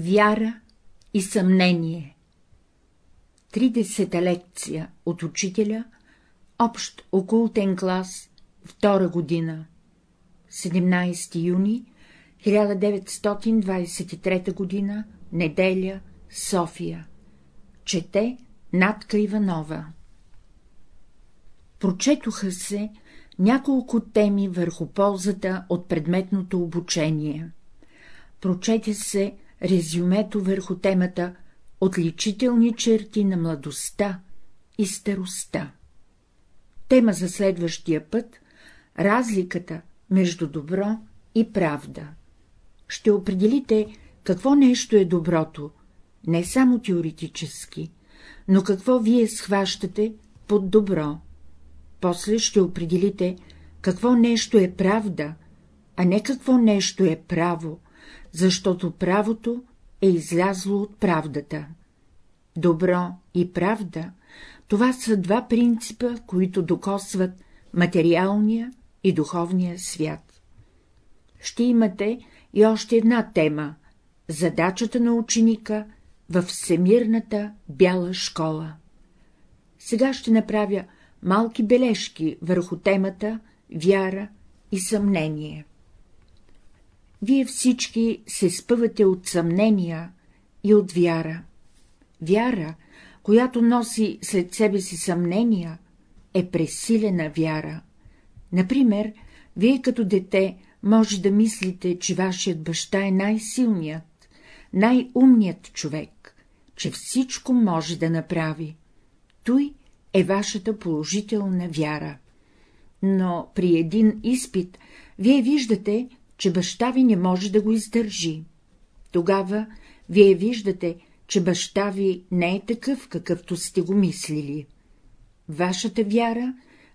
Вяра и съмнение 30-та лекция от учителя, общ окултен клас, втора година, 17 юни 1923 година, неделя, София. Чете Натка Иванова. Прочетоха се няколко теми върху ползата от предметното обучение. Прочете се резюмето върху темата Отличителни черти на младостта и старостта. Тема за следващия път — разликата между добро и правда. Ще определите какво нещо е доброто, не само теоретически, но какво вие схващате под добро. После ще определите какво нещо е правда, а не какво нещо е право, защото правото е излязло от правдата. Добро и правда — това са два принципа, които докосват материалния и духовния свят. Ще имате и още една тема — задачата на ученика във всемирната бяла школа. Сега ще направя малки бележки върху темата вяра и съмнение. Вие всички се спъвате от съмнения и от вяра. Вяра, която носи след себе си съмнения, е пресилена вяра. Например, вие като дете може да мислите, че вашият баща е най-силният, най-умният човек, че всичко може да направи. Той е вашата положителна вяра. Но при един изпит вие виждате, че баща ви не може да го издържи. Тогава вие виждате, че баща ви не е такъв, какъвто сте го мислили. Вашата вяра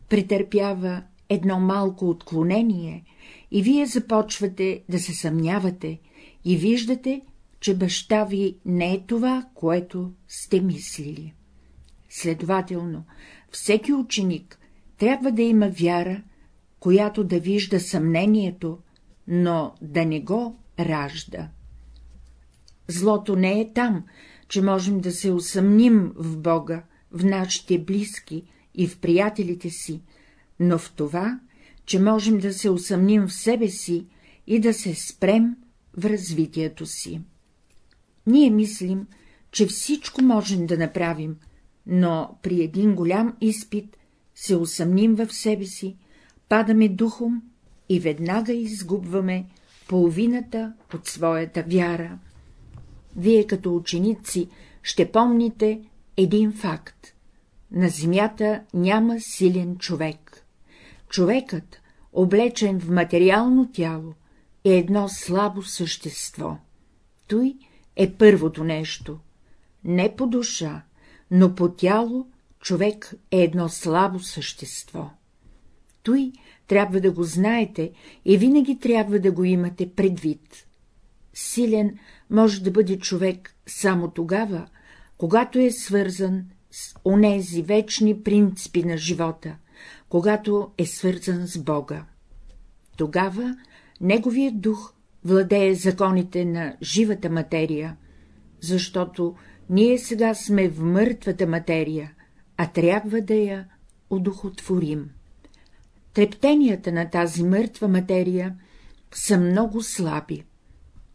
претърпява едно малко отклонение и вие започвате да се съмнявате и виждате, че баща ви не е това, което сте мислили. Следователно, всеки ученик трябва да има вяра, която да вижда съмнението, но да не го ражда. Злото не е там, че можем да се усъмним в Бога, в нашите близки и в приятелите си, но в това, че можем да се усъмним в себе си и да се спрем в развитието си. Ние мислим, че всичко можем да направим, но при един голям изпит се усъмним в себе си, падаме духом и веднага изгубваме половината от своята вяра. Вие като ученици ще помните един факт. На земята няма силен човек. Човекът, облечен в материално тяло, е едно слабо същество. Той е първото нещо. Не по душа, но по тяло човек е едно слабо същество. Той трябва да го знаете и винаги трябва да го имате предвид. Силен може да бъде човек само тогава, когато е свързан с онези вечни принципи на живота, когато е свързан с Бога. Тогава неговият дух владее законите на живата материя, защото ние сега сме в мъртвата материя, а трябва да я удохотворим. Трептенията на тази мъртва материя са много слаби.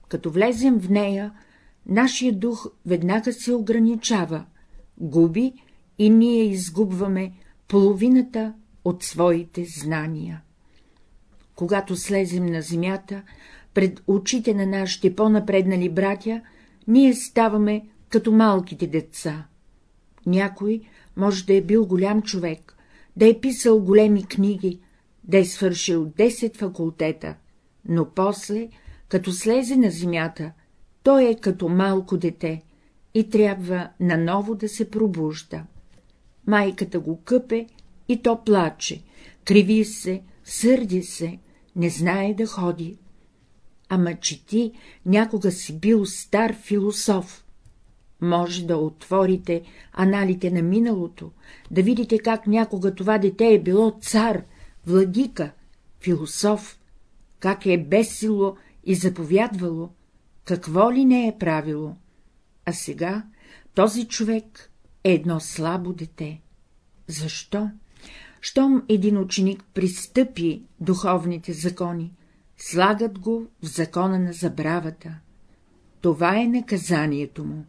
Като влезем в нея, нашия дух веднага се ограничава, губи и ние изгубваме половината от своите знания. Когато слезем на земята, пред очите на нашите по-напреднали братя, ние ставаме като малките деца. Някой може да е бил голям човек, да е писал големи книги, да е свършил 10 факултета, но после, като слезе на земята, той е като малко дете и трябва наново да се пробужда. Майката го къпе и то плаче, криви се, сърди се, не знае да ходи. Ама че ти някога си бил стар философ. Може да отворите аналите на миналото, да видите как някога това дете е било цар, владика, философ, как е бесило и заповядвало, какво ли не е правило, а сега този човек е едно слабо дете. Защо? Щом един ученик пристъпи духовните закони, слагат го в закона на забравата. Това е наказанието му.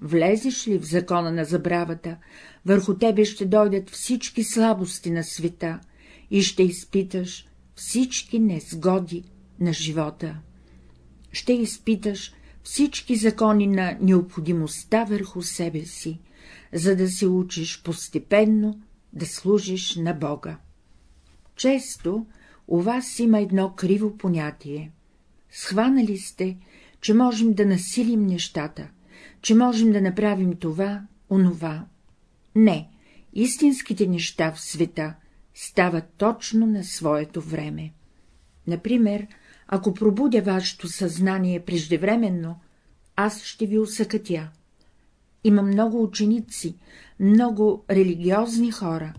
Влезеш ли в закона на забравата, върху тебе ще дойдат всички слабости на света и ще изпиташ всички незгоди на живота. Ще изпиташ всички закони на необходимостта върху себе си, за да се учиш постепенно да служиш на Бога. Често у вас има едно криво понятие. Схванали сте, че можем да насилим нещата, че можем да направим това, онова. Не, истинските неща в света стават точно на своето време. Например, ако пробудя вашето съзнание преждевременно, аз ще ви усъкътя. Има много ученици, много религиозни хора,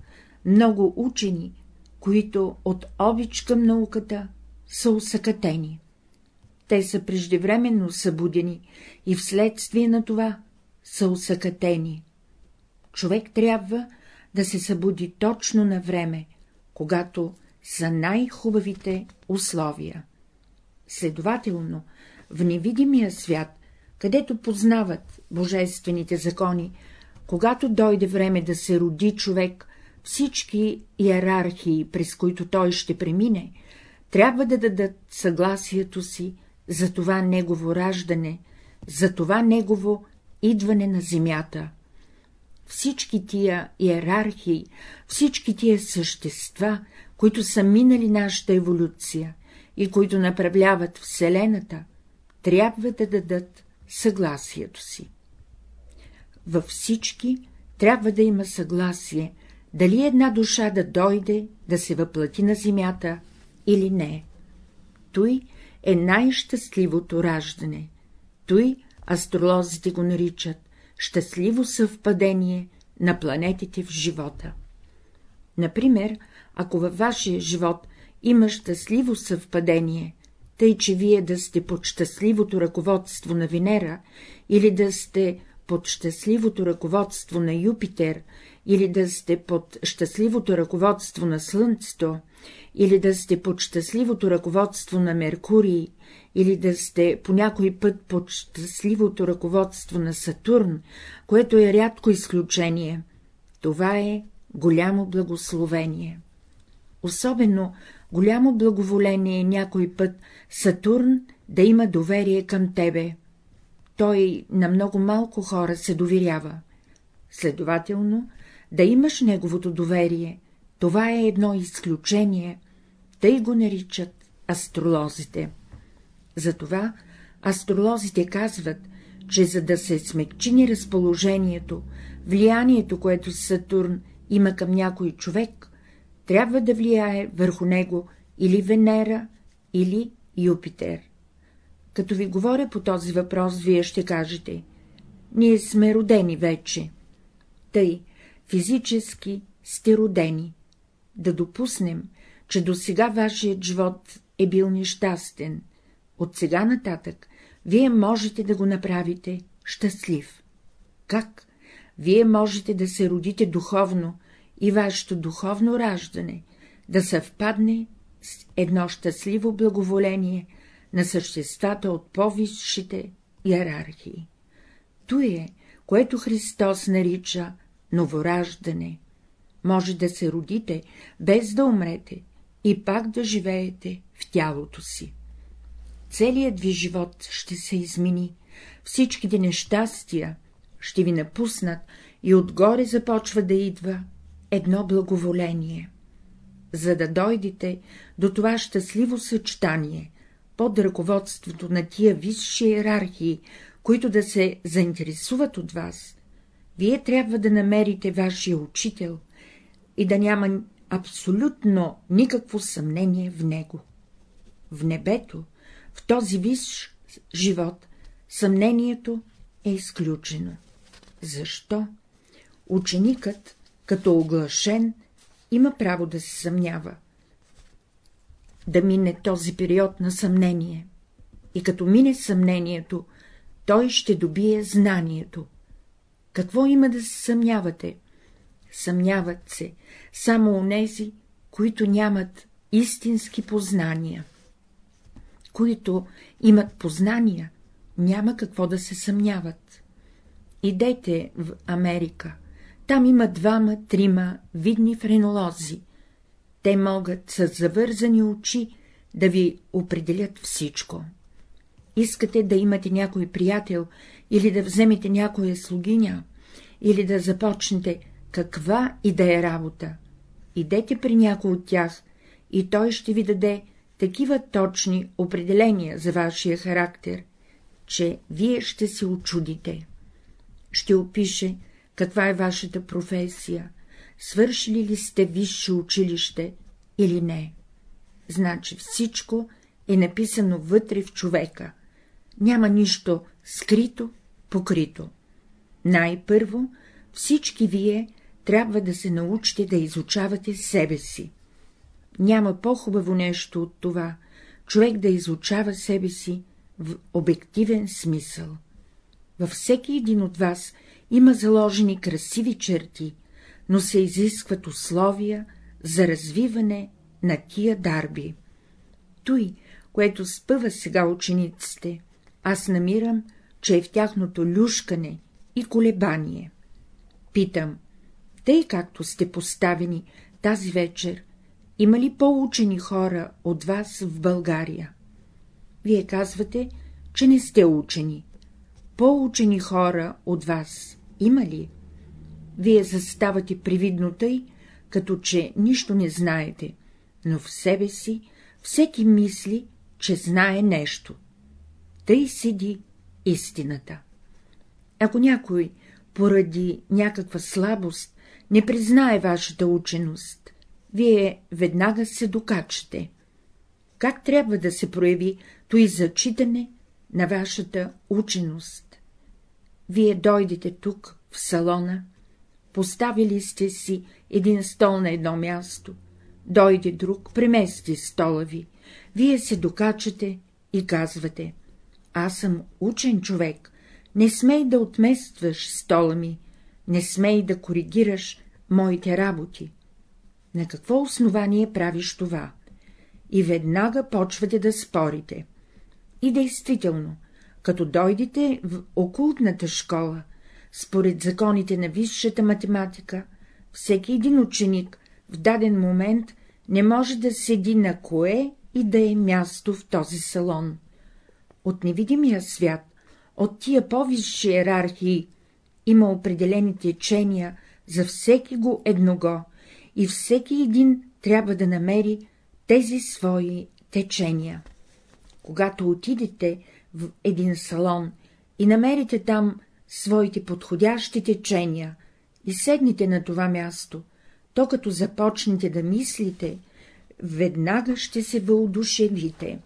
много учени, които от обич към науката са усъкътени. Те са преждевременно събудени и вследствие на това са усъкътени. Човек трябва да се събуди точно на време, когато са най-хубавите условия. Следователно, в невидимия свят, където познават божествените закони, когато дойде време да се роди човек, всички иерархии, през които той ще премине, трябва да дадат съгласието си за това негово раждане, за това негово идване на земята. Всички тия иерархии, всички тия същества, които са минали нашата еволюция и които направляват Вселената, трябва да дадат съгласието си. Във всички трябва да има съгласие, дали една душа да дойде, да се въплати на земята или не. Той е най-щастливото раждане. Той астролозите го наричат щастливо съвпадение на планетите в живота. Например, ако във вашия живот има щастливо съвпадение, тъй че вие да сте под щастливото ръководство на Венера или да сте под щастливото ръководство на Юпитер, или да сте под щастливото ръководство на Слънцето, или да сте под щастливото ръководство на Меркурий, или да сте по някой път под щастливото ръководство на Сатурн, което е рядко изключение. Това е голямо благословение. Особено голямо благоволение е някой път Сатурн да има доверие към тебе. Той на много малко хора се доверява. Следователно, да имаш неговото доверие, това е едно изключение, тъй го наричат астролозите. Затова астролозите казват, че за да се смекчини разположението, влиянието, което Сатурн има към някой човек, трябва да влияе върху него или Венера, или Юпитер. Като ви говоря по този въпрос, вие ще кажете — ние сме родени вече. Тъй, физически сте родени. Да допуснем, че до сега вашият живот е бил нещастен, от сега нататък вие можете да го направите щастлив. Как? Вие можете да се родите духовно и вашето духовно раждане да съвпадне с едно щастливо благоволение на съществата от по-висшите иерархии. То е, което Христос нарича новораждане. Може да се родите, без да умрете, и пак да живеете в тялото си. Целият ви живот ще се измени, всичките нещастия ще ви напуснат и отгоре започва да идва едно благоволение. За да дойдете до това щастливо съчетание, под ръководството на тия висши иерархии, които да се заинтересуват от вас, вие трябва да намерите вашия учител и да няма абсолютно никакво съмнение в него. В небето, в този висш живот, съмнението е изключено. Защо? Ученикът, като оглашен, има право да се съмнява. Да мине този период на съмнение. и като мине съмнението, той ще добие знанието. Какво има да се съмнявате? Съмняват се само онези, които нямат истински познания. Които имат познания, няма какво да се съмняват. Идете в Америка, там има двама, трима видни френолози. Те могат с завързани очи да ви определят всичко. Искате да имате някой приятел или да вземете някоя слугиня, или да започнете каква и да е работа. Идете при някой от тях и той ще ви даде такива точни определения за вашия характер, че вие ще се очудите. Ще опише каква е вашата професия, свършили ли сте висше училище или не. Значи всичко е написано вътре в човека, няма нищо скрито, покрито. Най-първо всички вие трябва да се научите да изучавате себе си. Няма по-хубаво нещо от това, човек да изучава себе си в обективен смисъл. Във всеки един от вас има заложени красиви черти, но се изискват условия за развиване на тия дарби. Той, което спъва сега учениците, аз намирам, че е в тяхното люшкане и колебание. Питам, тъй както сте поставени тази вечер, има ли по-учени хора от вас в България? Вие казвате, че не сте учени. По-учени хора от вас има ли? Вие заставате привидно тъй, като че нищо не знаете, но в себе си всеки мисли, че знае нещо. Тъй седи истината. Ако някой поради някаква слабост не признае вашата ученост, вие веднага се докачате. Как трябва да се прояви той зачитане на вашата ученост? Вие дойдете тук, в салона, поставили сте си един стол на едно място, дойде друг, премести стола ви, вие се докачате и казвате — аз съм учен човек, не смей да отместваш стола ми, не смей да коригираш моите работи. На какво основание правиш това? И веднага почвате да спорите. И действително, като дойдете в окултната школа, според законите на висшата математика, всеки един ученик в даден момент не може да седи на кое и да е място в този салон. От невидимия свят, от тия по-висши иерархии, има определени течения за всеки го едного, и всеки един трябва да намери тези свои течения. Когато отидете в един салон и намерите там своите подходящи течения и седнете на това място, то като започнете да мислите, веднага ще се въодушевите.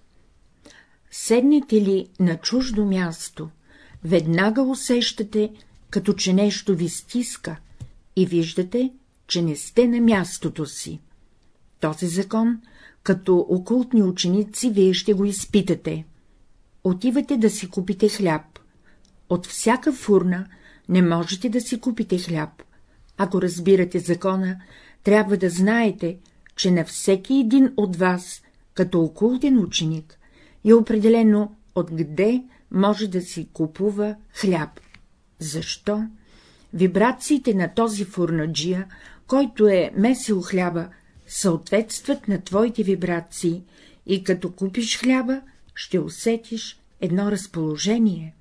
Седнете ли на чуждо място, веднага усещате, като че нещо ви стиска и виждате, че не сте на мястото си. Този закон, като окултни ученици, вие ще го изпитате. Отивате да си купите хляб. От всяка фурна не можете да си купите хляб. Ако разбирате закона, трябва да знаете, че на всеки един от вас, като окултен ученик, е определено откъде може да си купува хляб. Защо? Вибрациите на този фурнаджия, който е месил хляба, съответстват на твоите вибрации и като купиш хляба, ще усетиш едно разположение,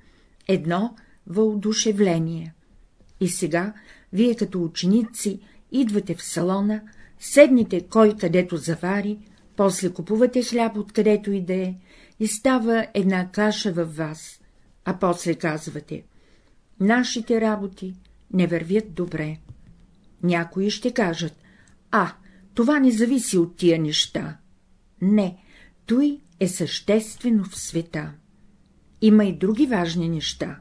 едно въодушевление. И сега, вие като ученици, идвате в салона, седните кой където завари, после купувате хляб откъдето и да е, и става една каша във вас, а после казвате — нашите работи не вървят добре. Някои ще кажат — а, това не зависи от тия неща. Не, той е съществено в света. Има и други важни неща.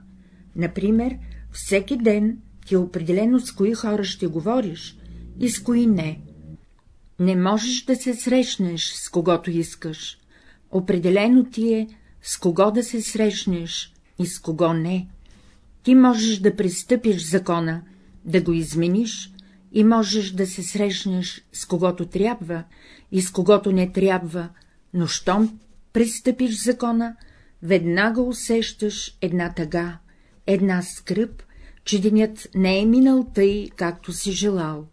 Например, всеки ден ти е определено с кои хора ще говориш и с кои не. Не можеш да се срещнеш с когото искаш. Определено ти е с кого да се срещнеш и с кого не. Ти можеш да пристъпиш закона, да го измениш и можеш да се срещнеш с когото трябва и с когото не трябва, но щом пристъпиш закона, веднага усещаш една тъга, една скръп, че денят не е минал тъй, както си желал.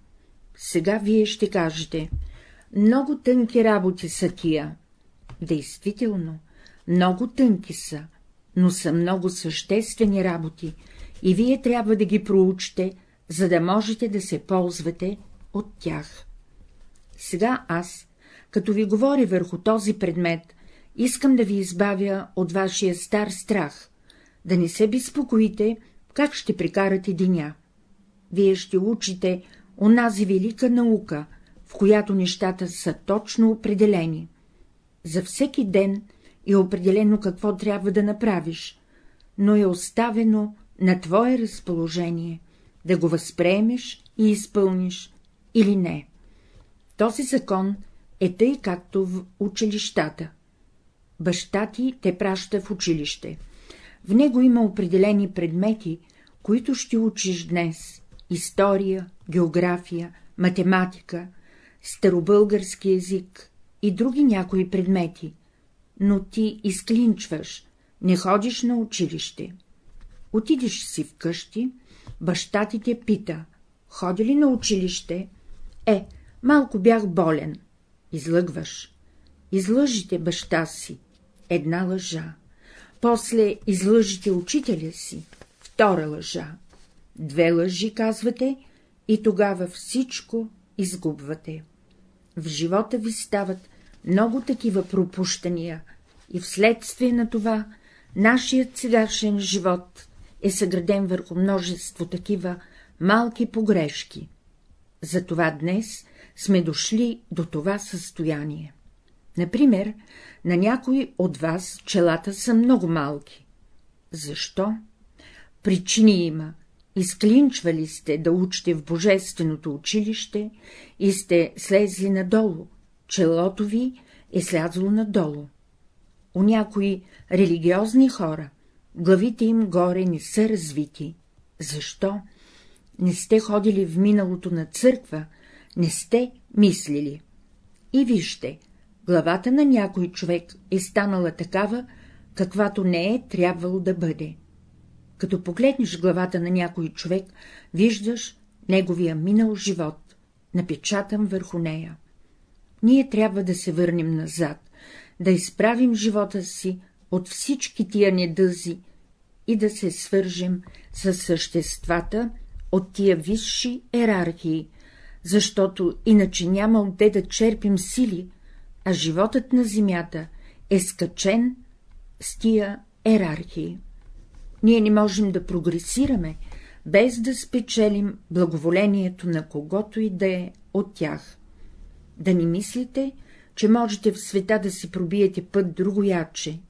Сега вие ще кажете, много тънки работи са тия. Действително, много тънки са, но са много съществени работи и вие трябва да ги проучите, за да можете да се ползвате от тях. Сега аз, като ви говоря върху този предмет, искам да ви избавя от вашия стар страх, да не се безпокоите, как ще прикарате деня. Вие ще учите онази велика наука, в която нещата са точно определени. За всеки ден е определено какво трябва да направиш, но е оставено на твое разположение да го възприемеш и изпълниш или не. Този закон е тъй, както в училищата. Баща ти те праща в училище. В него има определени предмети, които ще учиш днес — история, география, математика, старобългарски език и други някои предмети, но ти изклинчваш, не ходиш на училище. Отидеш си вкъщи, баща ти те пита, ходи ли на училище? Е, малко бях болен. Излъгваш. Излъжите баща си. Една лъжа. После излъжите учителя си. Втора лъжа. Две лъжи, казвате, и тогава всичко изгубвате. В живота ви стават много такива пропущания и вследствие на това нашият сегашен живот е съграден върху множество такива малки погрешки. Затова днес сме дошли до това състояние. Например, на някои от вас челата са много малки. Защо? Причини има. Изклинчвали сте да учите в Божественото училище и сте слезли надолу, челото ви е слязло надолу. У някои религиозни хора главите им горе не са развити. Защо? Не сте ходили в миналото на църква, не сте мислили. И вижте, главата на някой човек е станала такава, каквато не е трябвало да бъде. Като погледнеш главата на някой човек, виждаш неговия минал живот, напечатан върху нея. Ние трябва да се върнем назад, да изправим живота си от всички тия недъзи и да се свържем с съществата от тия висши ерархии, защото иначе няма отде да черпим сили, а животът на земята е скачен с тия ерархии. Ние не можем да прогресираме, без да спечелим благоволението на когото и да е от тях. Да не мислите, че можете в света да си пробиете път другояче.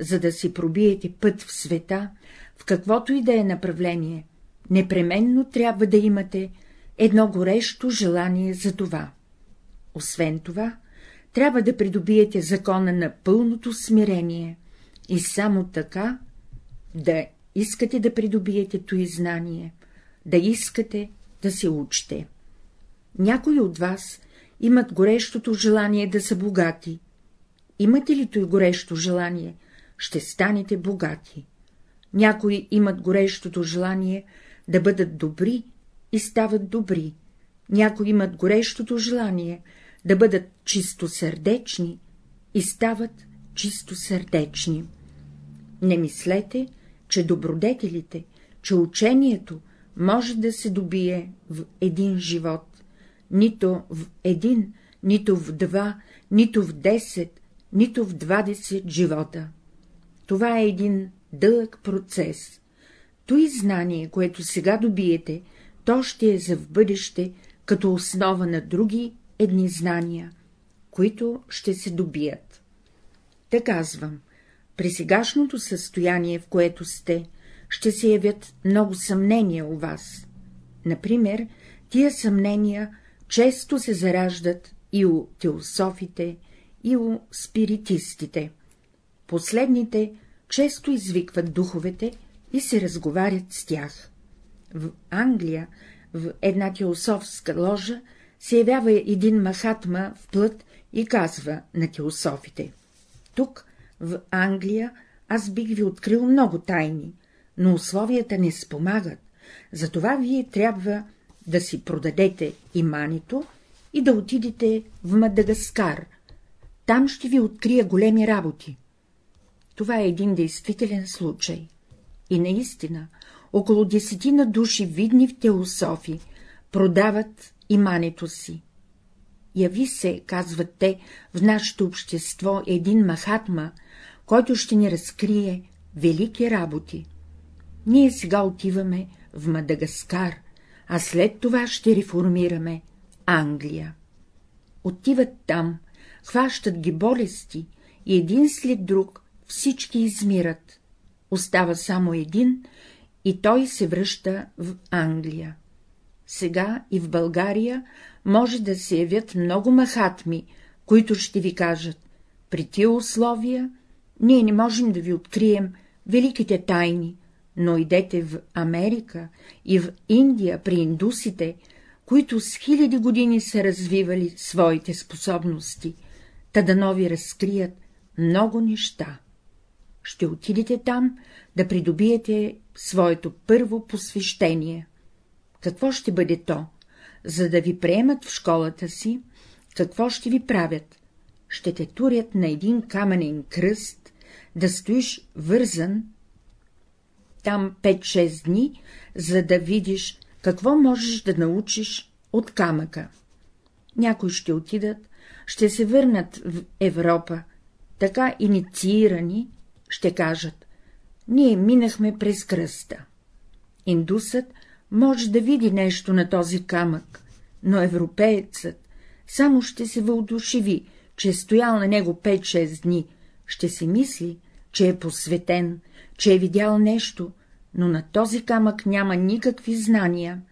За да си пробиете път в света, в каквото и да е направление, непременно трябва да имате едно горещо желание за това. Освен това, трябва да придобиете закона на пълното смирение и само така да искате да придобиете той знание, да искате да се учите. Някои от вас имат горещото желание да са богати. Имате ли той горещо желание, ще станете богати. Някои имат горещото желание да бъдат добри и стават добри. Някои имат горещото желание да бъдат чистосърдечни и стават чистосърдечни. Не мислете, че добродетелите, че учението може да се добие в един живот, нито в един, нито в два, нито в десет, нито в двадесет живота. Това е един дълъг процес. Той знание, което сега добиете, то ще е за в бъдеще като основа на други едни знания, които ще се добият. Те казвам, при сегашното състояние, в което сте, ще се явят много съмнения у вас. Например, тия съмнения често се зараждат и у теософите, и у спиритистите. Последните често извикват духовете и се разговарят с тях. В Англия, в една теософска ложа, се явява един махатма в плът и казва на теософите. Тук, в Англия, аз бих ви открил много тайни, но условията не спомагат, затова вие трябва да си продадете имането и да отидете в Мадагаскар. Там ще ви открия големи работи. Това е един действителен случай. И наистина, около десетина души, видни в теософи, продават имането си. Яви се, казват те, в нашето общество един махатма, който ще ни разкрие велики работи. Ние сега отиваме в Мадагаскар, а след това ще реформираме Англия. Отиват там, хващат ги болести и един след друг всички измират. Остава само един и той се връща в Англия. Сега и в България може да се явят много махатми, които ще ви кажат, при тия условия ние не можем да ви открием великите тайни, но идете в Америка и в Индия при индусите, които с хиляди години са развивали своите способности, та да нови разкрият много неща. Ще отидете там да придобиете своето първо посвещение. Какво ще бъде то? За да ви приемат в школата си, какво ще ви правят? Ще те турят на един каменен кръст, да стоиш вързан там 5-6 дни, за да видиш какво можеш да научиш от камъка. Някои ще отидат, ще се върнат в Европа, така инициирани, ще кажат — ние минахме през кръста. Индусът може да види нещо на този камък, но европеецът само ще се въодушеви, че е стоял на него 5-6 дни, ще си мисли, че е посветен, че е видял нещо, но на този камък няма никакви знания.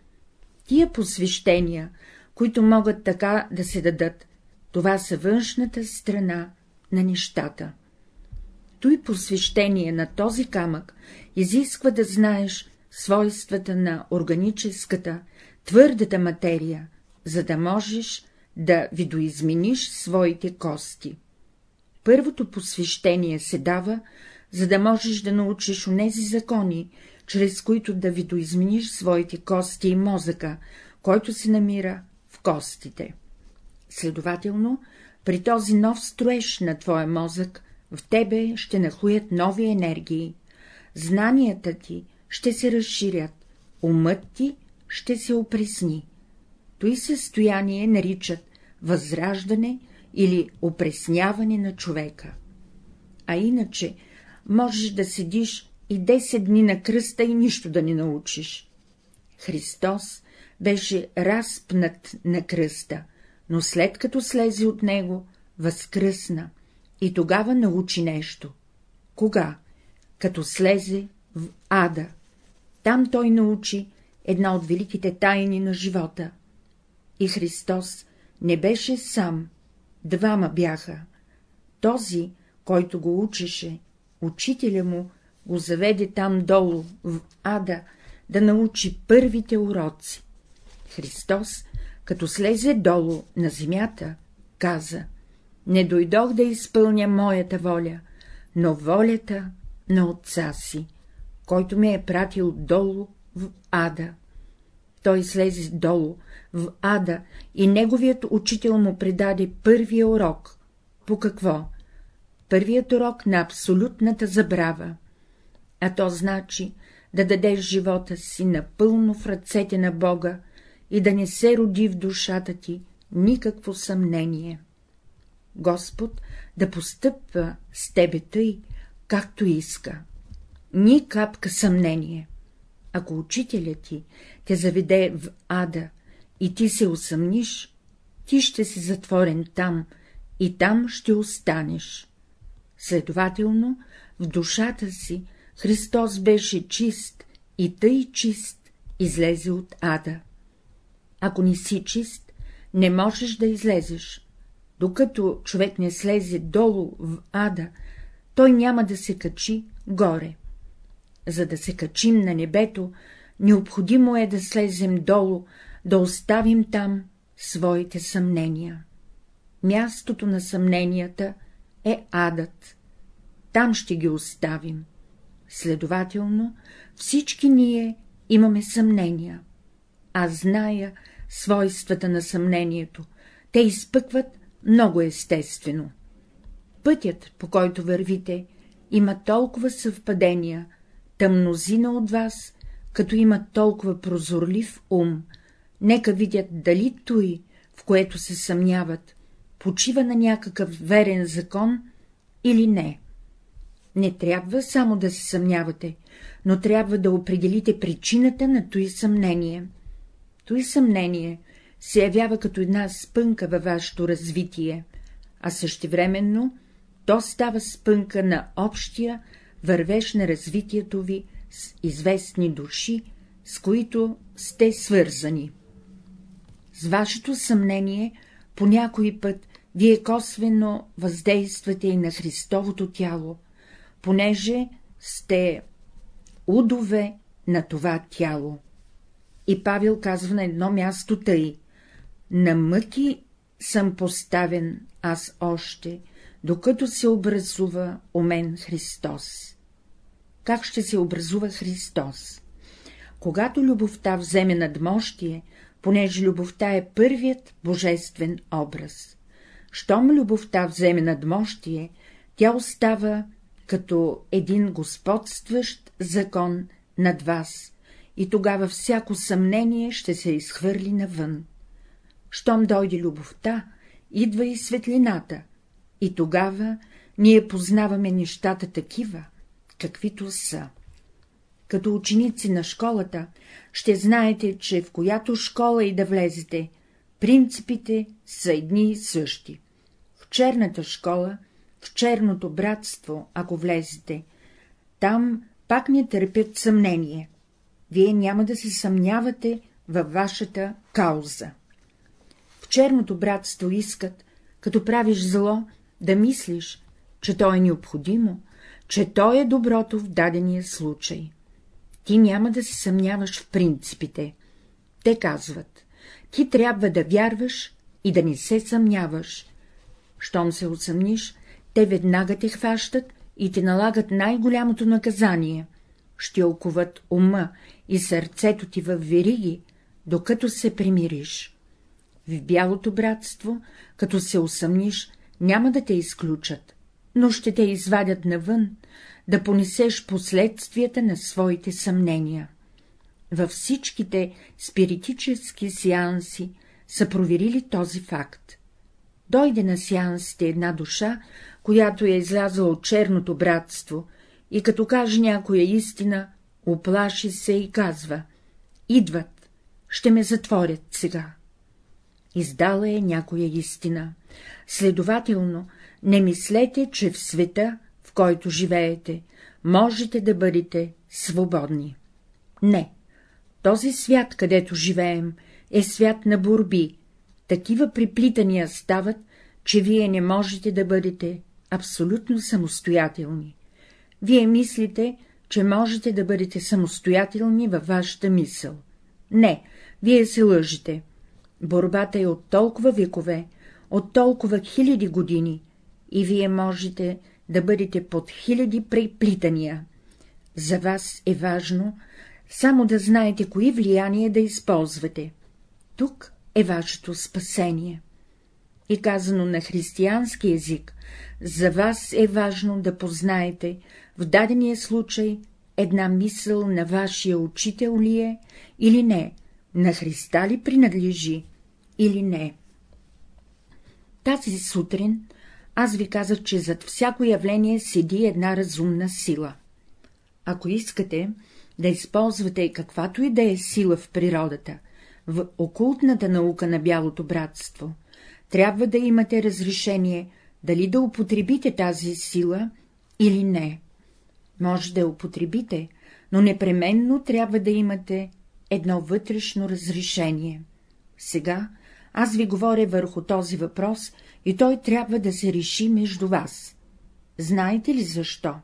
Тия посвещения, които могат така да се дадат, това са външната страна на нещата. Той посвещение на този камък изисква да знаеш свойствата на органическата, твърдата материя, за да можеш да видоизмениш своите кости. Първото посвещение се дава, за да можеш да научиш онези закони, чрез които да видоизмениш своите кости и мозъка, който се намира в костите. Следователно, при този нов строеж на твоя мозък, в тебе ще нахуят нови енергии, знанията ти ще се разширят, умът ти ще се опресни. Той състояние наричат възраждане или опресняване на човека. А иначе можеш да седиш и 10 дни на кръста и нищо да не научиш. Христос беше разпнат на кръста, но след като слезе от него, възкръсна и тогава научи нещо. Кога? Като слезе в ада. Там той научи една от великите тайни на живота. И Христос не беше сам, двама бяха. Този, който го учеше, учителя му, го заведе там долу, в ада, да научи първите уроци. Христос, като слезе долу на земята, каза — не дойдох да изпълня моята воля, но волята на отца си, който ме е пратил долу в ада. Той слезе долу в ада и неговият учител му предаде първия урок. По какво? Първият урок на абсолютната забрава. А то значи да дадеш живота си напълно в ръцете на Бога и да не се роди в душата ти никакво съмнение. Господ да постъпва с тебе тъй, както иска. Ни капка съмнение. Ако учителят ти те заведе в ада и ти се усъмниш, ти ще си затворен там и там ще останеш. Следователно, в душата си Христос беше чист и тъй чист излезе от ада. Ако не си чист, не можеш да излезеш. Докато човек не слезе долу в ада, той няма да се качи горе. За да се качим на небето, необходимо е да слезем долу, да оставим там своите съмнения. Мястото на съмненията е адът. Там ще ги оставим. Следователно, всички ние имаме съмнения. Аз зная свойствата на съмнението. Те изпъкват много естествено. Пътят, по който вървите, има толкова съвпадения, тъмнозина от вас, като има толкова прозорлив ум, нека видят дали той, в което се съмняват, почива на някакъв верен закон или не. Не трябва само да се съмнявате, но трябва да определите причината на той съмнение. Той съмнение се явява като една спънка във вашето развитие, а същевременно то става спънка на общия вървеж на развитието ви с известни души, с които сте свързани. С вашето съмнение по някой път вие косвено въздействате и на Христовото тяло, понеже сте удове на това тяло. И Павел казва на едно място тъй — на мъки съм поставен аз още, докато се образува у мен Христос. Как ще се образува Христос? Когато любовта вземе надмощие, понеже любовта е първият божествен образ. Щом любовта вземе надмощие, тя остава като един господстващ закон над вас, и тогава всяко съмнение ще се изхвърли навън. Щом дойде любовта, идва и светлината, и тогава ние познаваме нещата такива, каквито са. Като ученици на школата ще знаете, че в която школа и да влезете, принципите са едни и същи. В черната школа, в черното братство, ако влезете, там пак не търпят съмнение. Вие няма да се съмнявате във вашата кауза. В черното братство искат, като правиш зло, да мислиш, че то е необходимо, че то е доброто в дадения случай. Ти няма да се съмняваш в принципите. Те казват, ти трябва да вярваш и да не се съмняваш. Щом се усъмниш, те веднага те хващат и те налагат най-голямото наказание. Ще окуват ума и сърцето ти в вериги, докато се примириш. В бялото братство, като се усъмниш, няма да те изключат, но ще те извадят навън, да понесеш последствията на своите съмнения. Във всичките спиритически сеанси са проверили този факт. Дойде на сеансите една душа, която е излязла от черното братство, и като каже някоя истина, оплаши се и казва — идват, ще ме затворят сега. Издала е някоя истина. Следователно, не мислете, че в света, който живеете, можете да бъдете свободни. Не, този свят, където живеем, е свят на борби. Такива приплитания стават, че вие не можете да бъдете абсолютно самостоятелни. Вие мислите, че можете да бъдете самостоятелни във вашата мисъл. Не, вие се лъжите. Борбата е от толкова векове, от толкова хиляди години, и вие можете да бъдете под хиляди преплитания. За вас е важно само да знаете, кои влияния да използвате. Тук е вашето спасение. И казано на християнски език, за вас е важно да познаете в дадения случай една мисъл на вашия учител ли е или не, на Христа ли принадлежи или не. Тази сутрин аз ви казах, че зад всяко явление седи една разумна сила. Ако искате да използвате каквато и да е сила в природата, в окултната наука на Бялото братство, трябва да имате разрешение дали да употребите тази сила или не. Може да я употребите, но непременно трябва да имате едно вътрешно разрешение. Сега аз ви говоря върху този въпрос и той трябва да се реши между вас. Знаете ли защо?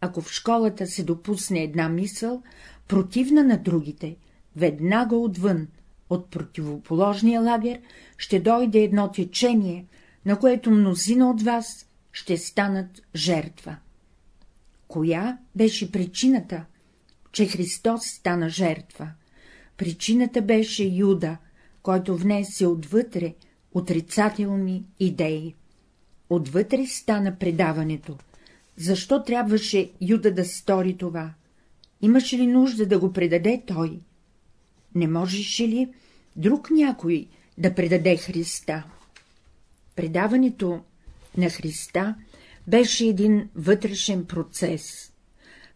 Ако в школата се допусне една мисъл, противна на другите, веднага отвън, от противоположния лагер, ще дойде едно течение, на което мнозина от вас ще станат жертва. Коя беше причината, че Христос стана жертва? Причината беше Юда, който внесе отвътре отрицателни идеи. Отвътре стана предаването. Защо трябваше Юда да стори това? Имаше ли нужда да го предаде той? Не можеше ли друг някой да предаде Христа? Предаването на Христа беше един вътрешен процес.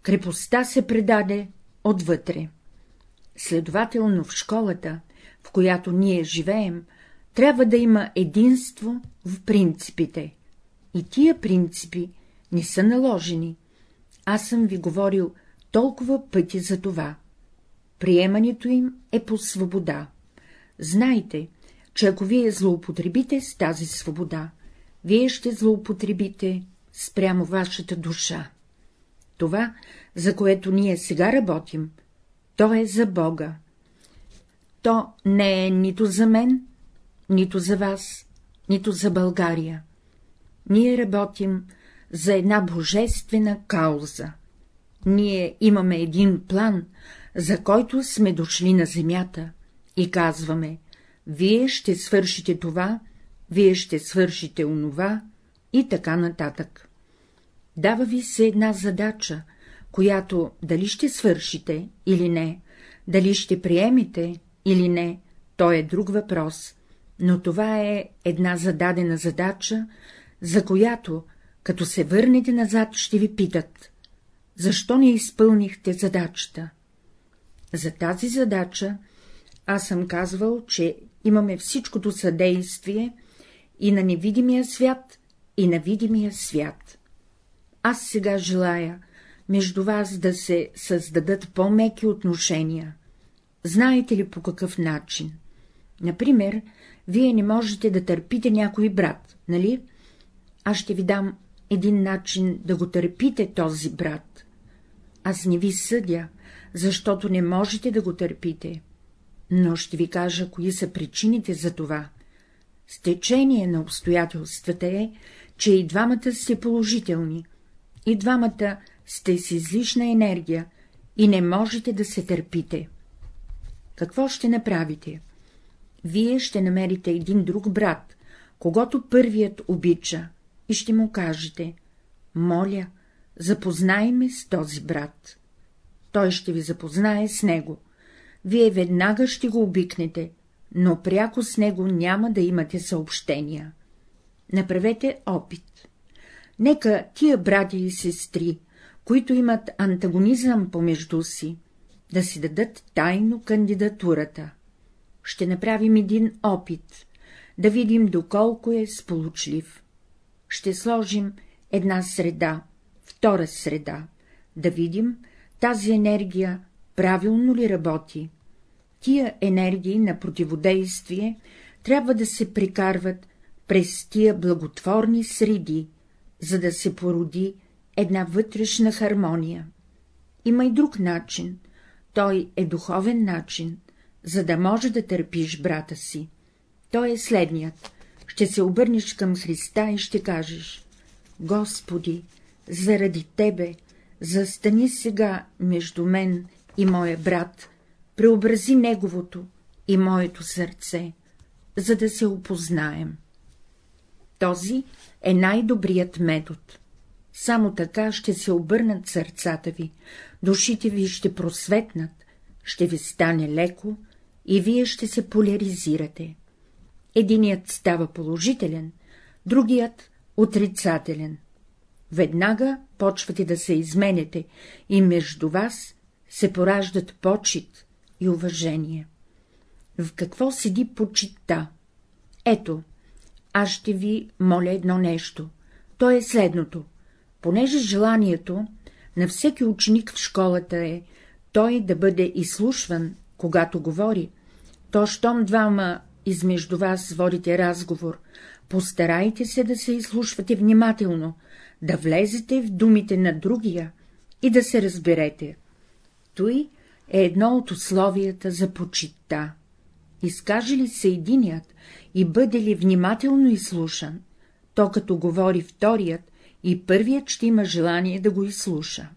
Крепостта се предаде отвътре. Следователно в школата, в която ние живеем, трябва да има единство в принципите. И тия принципи не са наложени. Аз съм ви говорил толкова пъти за това. Приемането им е по свобода. Знайте, че ако вие злоупотребите с тази свобода, вие ще злоупотребите спрямо вашата душа. Това, за което ние сега работим, то е за Бога. То не е нито за мен, нито за вас, нито за България. Ние работим за една божествена кауза. Ние имаме един план, за който сме дошли на земята, и казваме, вие ще свършите това, вие ще свършите онова и така нататък. Дава ви се една задача, която дали ще свършите или не, дали ще приемете или не, то е друг въпрос, но това е една зададена задача, за която, като се върнете назад, ще ви питат — защо не изпълнихте задачата? За тази задача аз съм казвал, че имаме всичкото съдействие и на невидимия свят, и на видимия свят. Аз сега желая между вас да се създадат по-меки отношения. Знаете ли по какъв начин? Например, вие не можете да търпите някой брат, нали? Аз ще ви дам един начин да го търпите този брат. Аз не ви съдя, защото не можете да го търпите, но ще ви кажа, кои са причините за това. Стечение на обстоятелствата е, че и двамата сте положителни, и двамата сте с излишна енергия и не можете да се търпите. Какво ще направите? Вие ще намерите един друг брат, когато първият обича, и ще му кажете — моля, запознай ме с този брат. Той ще ви запознае с него. Вие веднага ще го обикнете, но пряко с него няма да имате съобщения. Направете опит. Нека тия братя и сестри, които имат антагонизъм помежду си, да си дадат тайно кандидатурата. Ще направим един опит, да видим доколко е сполучлив. Ще сложим една среда, втора среда, да видим тази енергия правилно ли работи. Тия енергии на противодействие трябва да се прикарват през тия благотворни среди, за да се породи една вътрешна хармония. Има и друг начин, той е духовен начин, за да може да търпиш брата си. Той е следният. Ще се обърнеш към Христа и ще кажеш — Господи, заради Тебе, застани сега между мен и моя брат, преобрази неговото и моето сърце, за да се опознаем. Този е най-добрият метод. Само така ще се обърнат сърцата ви, душите ви ще просветнат, ще ви стане леко и вие ще се поляризирате. Единият става положителен, другият отрицателен. Веднага почвате да се изменете и между вас се пораждат почет и уважение. В какво седи почита? Ето, аз ще ви моля едно нещо. То е следното. Понеже желанието на всеки ученик в школата е той да бъде изслушван, когато говори, то, щом двама измежду вас водите разговор, постарайте се да се изслушвате внимателно, да влезете в думите на другия и да се разберете. Той е едно от условията за почита. Изкаже ли се единият и бъде ли внимателно изслушан, то като говори вторият и първият ще има желание да го изслуша.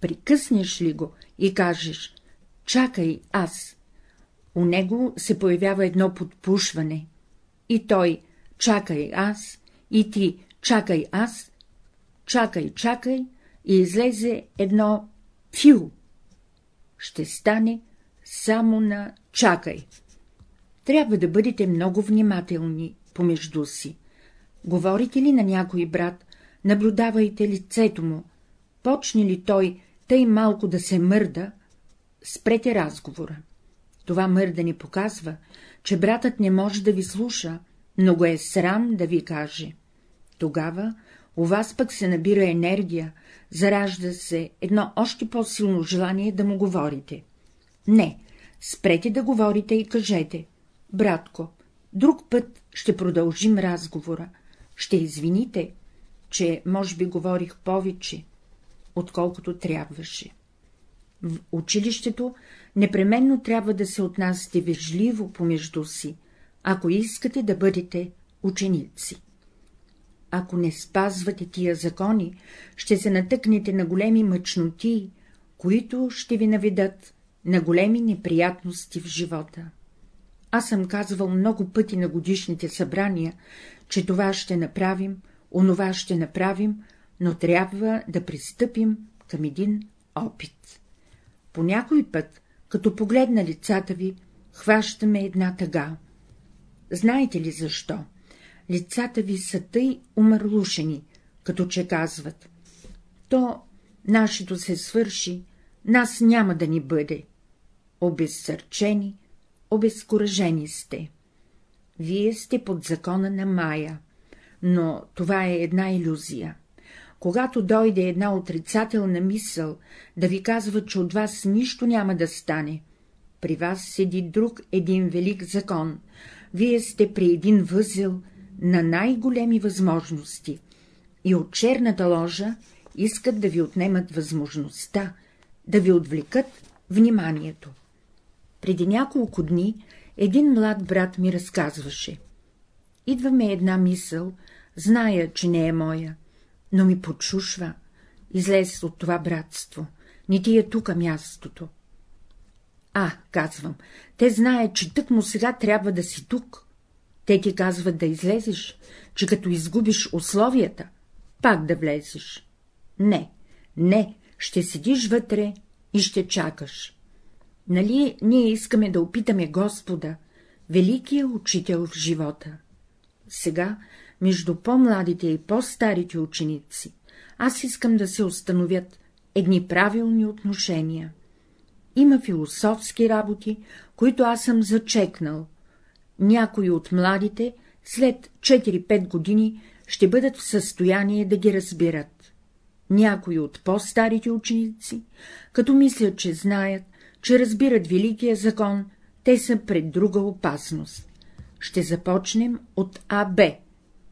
Прикъснеш ли го и кажеш — чакай аз, у него се появява едно подпушване, и той — чакай аз, и ти — чакай аз, чакай, чакай, и излезе едно фил. Ще стане само на чакай. Трябва да бъдете много внимателни помежду си. Говорите ли на някой брат, наблюдавайте лицето му, почне ли той тъй малко да се мърда, спрете разговора. Това мърдане показва, че братът не може да ви слуша, но го е срам да ви каже. Тогава у вас пък се набира енергия, заражда се едно още по-силно желание да му говорите. Не, спрете да говорите и кажете, братко, друг път ще продължим разговора, ще извините, че може би говорих повече, отколкото трябваше. В училището непременно трябва да се отнасяте вежливо помежду си, ако искате да бъдете ученици. Ако не спазвате тия закони, ще се натъкнете на големи мъчноти, които ще ви наведат на големи неприятности в живота. Аз съм казвал много пъти на годишните събрания, че това ще направим, онова ще направим, но трябва да пристъпим към един опит. По някой път, като погледна лицата ви, хващаме една тъга. Знаете ли защо? Лицата ви са тъй умърлушени, като че казват. То нашето се свърши, нас няма да ни бъде. Обезсърчени, обезкуражени сте. Вие сте под закона на Мая, но това е една иллюзия. Когато дойде една отрицателна мисъл да ви казва, че от вас нищо няма да стане, при вас седи друг един велик закон, вие сте при един възел на най-големи възможности и от черната ложа искат да ви отнемат възможността, да ви отвлекат вниманието. Преди няколко дни един млад брат ми разказваше. Идва ме една мисъл, зная, че не е моя, но ми подшушва. Излез от това братство, не ти е тука мястото. А, казвам, те знаят, че тък му сега трябва да си тук. Те ти казват да излезеш, че като изгубиш условията, пак да влезеш. Не, не, ще седиш вътре и ще чакаш. Нали ние искаме да опитаме Господа, великия учител в живота? Сега, между по-младите и по-старите ученици, аз искам да се установят едни правилни отношения. Има философски работи, които аз съм зачекнал. Някои от младите след 4-5 години ще бъдат в състояние да ги разбират. Някои от по-старите ученици, като мислят, че знаят, че разбират великия закон, те са пред друга опасност. Ще започнем от АБ,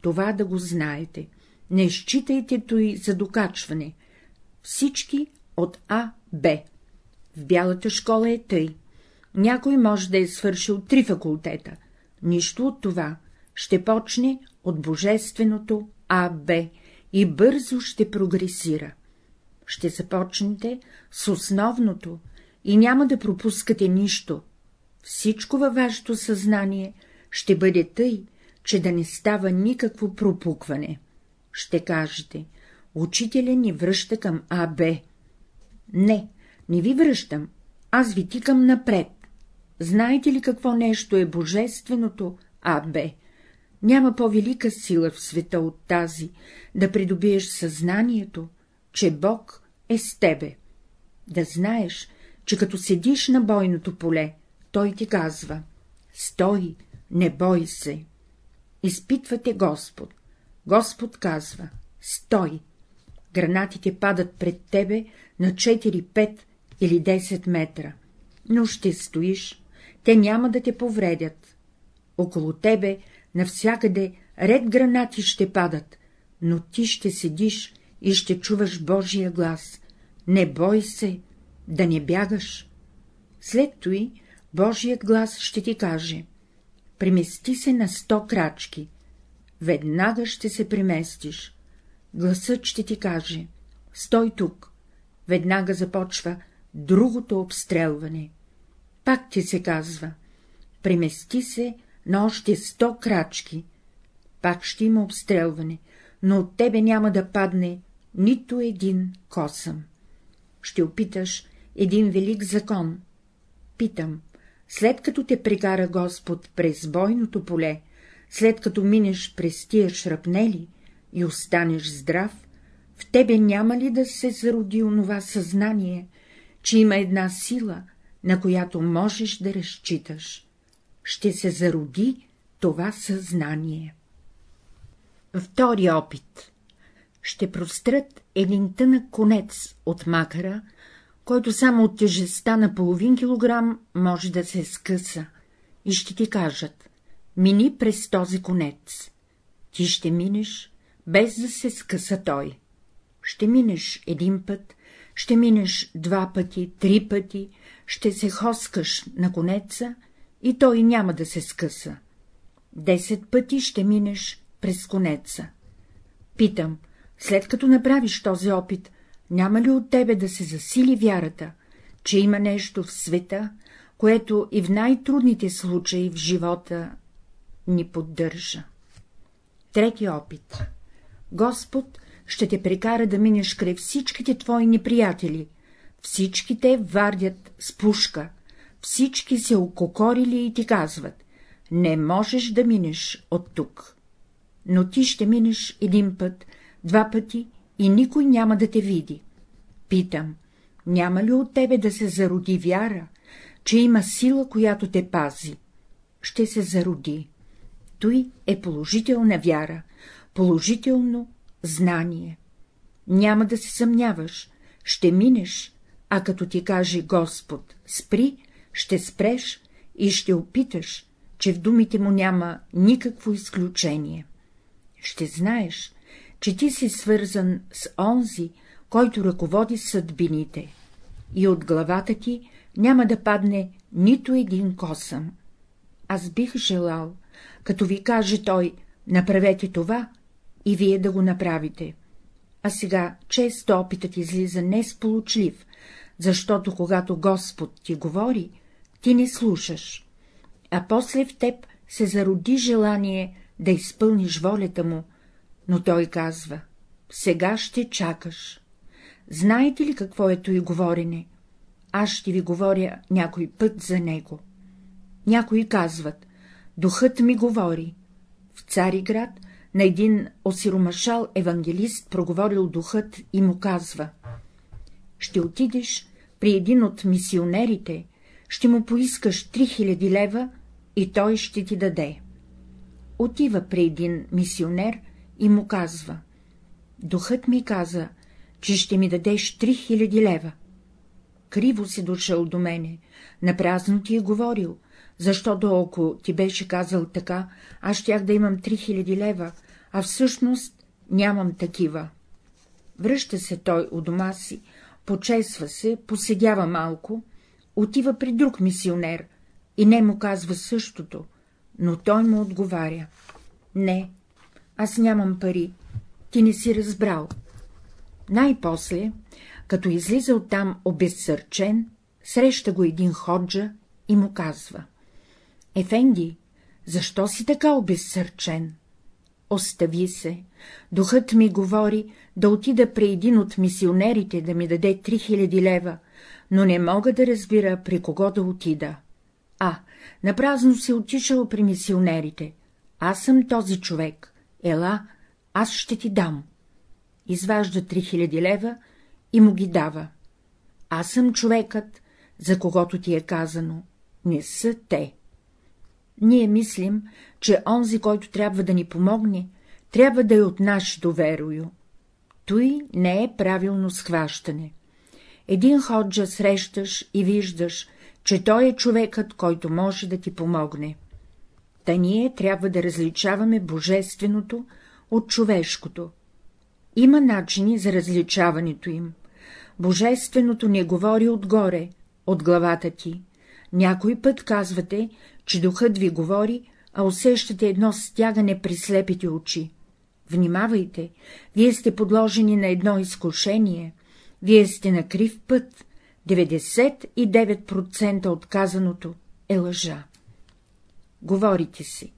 това да го знаете. Не считайте той за докачване. Всички от А, Б. В бялата школа е тъй. Някой може да е свършил три факултета. Нищо от това. Ще почне от божественото А, Б и бързо ще прогресира. Ще започнете с основното и няма да пропускате нищо. Всичко във вашето съзнание ще бъде тъй, че да не става никакво пропукване. Ще кажете, учителя ни връща към АБ. Не, не ви връщам, аз ви тикам напред. Знаете ли какво нещо е божественото АБ? Няма по-велика сила в света от тази, да придобиеш съзнанието, че Бог е с тебе. Да знаеш, че като седиш на бойното поле, той ти казва — стой, не бой се. Изпитвате Господ. Господ казва — стой. Гранатите падат пред тебе на 4, 5 или 10 метра, но ще стоиш, те няма да те повредят. Около тебе навсякъде ред гранати ще падат, но ти ще седиш и ще чуваш Божия глас. Не бой се, да не бягаш. След той Божият глас ще ти каже — премести се на сто крачки. Веднага ще се преместиш. Гласът ще ти каже — стой тук. Веднага започва другото обстрелване. Пак ти се казва — премести се на още сто крачки. Пак ще има обстрелване, но от тебе няма да падне нито един косъм. Ще опиташ един велик закон. Питам, след като те прекара Господ през бойното поле, след като минеш през тия шрапнели и останеш здрав, в тебе няма ли да се зароди онова съзнание, че има една сила, на която можеш да разчиташ? Ще се зароди това съзнание. Втори опит Ще прострат един тънък конец от макара, който само от тежестта на половин килограм може да се скъса, и ще ти кажат — мини през този конец. Ти ще минеш, без да се скъса той. Ще минеш един път, ще минеш два пъти, три пъти, ще се хоскаш на конеца и той няма да се скъса. Десет пъти ще минеш през конеца. Питам, след като направиш този опит, няма ли от тебе да се засили вярата, че има нещо в света, което и в най-трудните случаи в живота ни поддържа? Трети опит Господ ще те прекара да минеш край всичките твои неприятели, всички те вардят с пушка, всички се ококорили и ти казват — не можеш да минеш от тук. Но ти ще минеш един път, два пъти и никой няма да те види. Питам, няма ли от тебе да се зароди вяра, че има сила, която те пази? Ще се зароди. Той е положителна вяра, положително знание. Няма да се съмняваш, ще минеш, а като ти каже Господ, спри, ще спреш и ще опиташ, че в думите му няма никакво изключение. Ще знаеш, че ти си свързан с онзи, който ръководи съдбините, и от главата ти няма да падне нито един косъм. Аз бих желал, като ви каже той, направете това, и вие да го направите. А сега често опитът излиза несполучлив, защото когато Господ ти говори, ти не слушаш, а после в теб се зароди желание да изпълниш волята му, но той казва — сега ще чакаш. Знаете ли какво е и говорене? Аз ще ви говоря някой път за него. Някои казват — духът ми говори. В Цариград на един осиромашал евангелист проговорил духът и му казва — ще отидеш при един от мисионерите, ще му поискаш 3000 лева и той ще ти даде. Отива при един мисионер и му казва — духът ми каза, че ще ми дадеш 3000 лева. Криво си дошъл до мене, напразно ти е говорил, защото ако ти беше казал така, аз щях да имам 3000 лева, а всъщност нямам такива. Връща се той у дома си, почесва се, поседява малко, отива при друг мисионер и не му казва същото, но той му отговаря. Не, аз нямам пари, ти не си разбрал. Най-после, като излиза оттам обезсърчен, среща го един ходжа и му казва — Ефенди, защо си така обезсърчен? Остави се, духът ми говори да отида при един от мисионерите да ми даде 3000 лева, но не мога да разбира при кого да отида. А, напразно си отишъл при мисионерите. Аз съм този човек. Ела, аз ще ти дам. Изважда 3000 лева и му ги дава. Аз съм човекът, за когото ти е казано. Не са те. Ние мислим, че онзи, който трябва да ни помогне, трябва да е от нашето верою. Той не е правилно схващане. Един ходжа срещаш и виждаш, че той е човекът, който може да ти помогне. Та ние трябва да различаваме божественото от човешкото. Има начини за различаването им. Божественото не говори отгоре, от главата ти. Някой път казвате, че духът ви говори, а усещате едно стягане при слепите очи. Внимавайте, вие сте подложени на едно изкушение, вие сте на крив път, 99% от казаното е лъжа. Говорите си.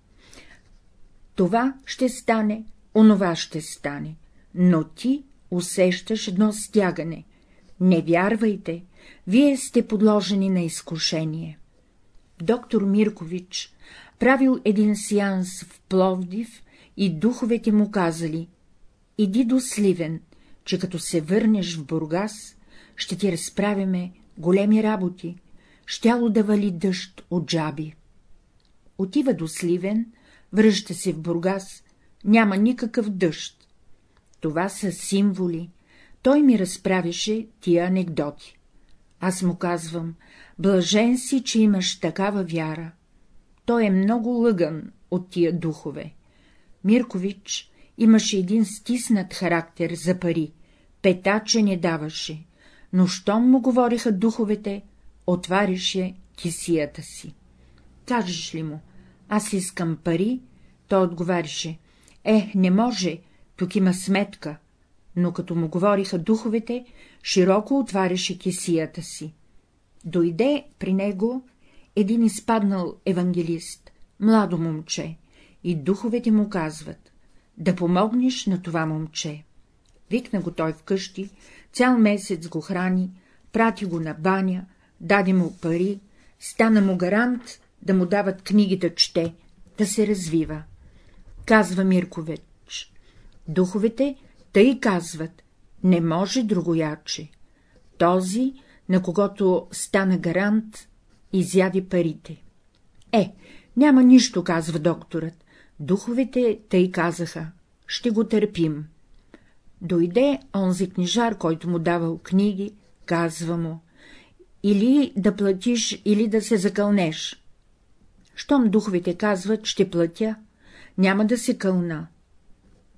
Това ще стане, онова ще стане, но ти усещаш едно стягане. Не вярвайте, вие сте подложени на изкушение. Доктор Миркович правил един сеанс в Пловдив и духовете му казали — иди до Сливен, че като се върнеш в Бургас, ще ти разправяме големи работи, щяло да вали дъжд от джаби. Отива до Сливен, връща се в Бургас, няма никакъв дъжд. Това са символи. Той ми разправяше тия анекдоти. Аз му казвам, блажен си, че имаш такава вяра. Той е много лъган от тия духове. Миркович имаше един стиснат характер за пари, петаче не даваше, но щом му говориха духовете, отваряше кисията си. Кажеш ли му, аз искам пари, той отговаряше, е, не може, тук има сметка, но като му говориха духовете, широко отваряше кисията си. Дойде при него един изпаднал евангелист, младо момче, и духовете му казват — да помогнеш на това момче. Викна го той вкъщи, цял месец го храни, прати го на баня, даде му пари, стана му гарант да му дават книги да чете, да се развива. Казва Мирковеч. Духовете тъй казват, не може другояче. Този, на когото стана гарант, изяди парите. Е, няма нищо, казва докторът. Духовете тъй казаха. Ще го търпим. Дойде онзи книжар, който му давал книги, казва му. Или да платиш, или да се закълнеш. Щом духовете казват, ще платя, няма да се кълна.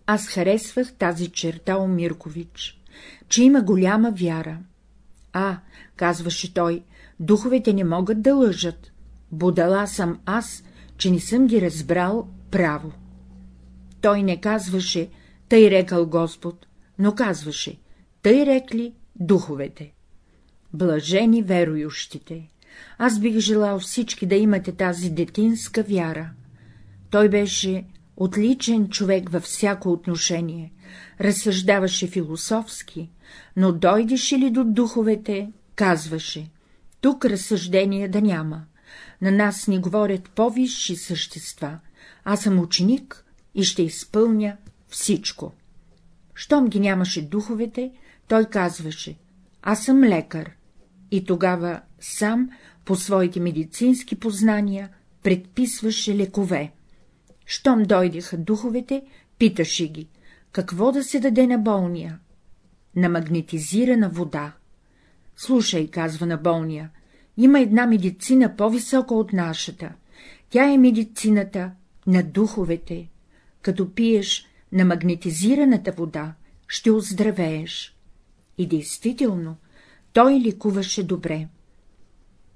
Аз харесвах тази черта у Миркович, че има голяма вяра. А, казваше той, духовете не могат да лъжат. Будала съм аз, че не съм ги разбрал право. Той не казваше, тъй рекал Господ, но казваше, тъй рекли духовете. Блажени верующите! Аз бих желал всички да имате тази детинска вяра. Той беше отличен човек във всяко отношение, разсъждаваше философски, но дойдеше ли до духовете, казваше, тук разсъждение да няма, на нас ни говорят по-висши същества, аз съм ученик и ще изпълня всичко. Щом ги нямаше духовете, той казваше, аз съм лекар, и тогава сам, по своите медицински познания, предписваше лекове. Щом дойдеха духовете, питаше ги, какво да се даде на болния? На магнетизирана вода. Слушай, казва на болния, има една медицина по-висока от нашата. Тя е медицината на духовете. Като пиеш на магнетизираната вода, ще оздравееш. И действително, той ликуваше добре.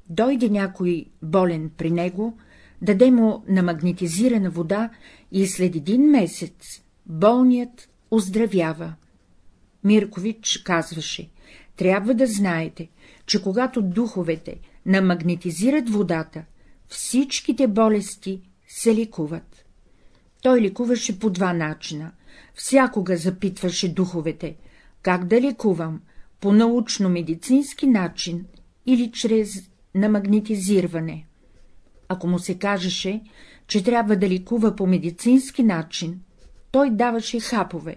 Дойде някой болен при него, даде му на магнетизирана вода и след един месец болният оздравява. Миркович казваше, трябва да знаете, че когато духовете намагнетизират водата, всичките болести се ликуват. Той ликуваше по два начина. Всякога запитваше духовете, как да лекувам, по научно-медицински начин или чрез намагнетизиране. Ако му се кажеше, че трябва да ликува по медицински начин, той даваше хапове.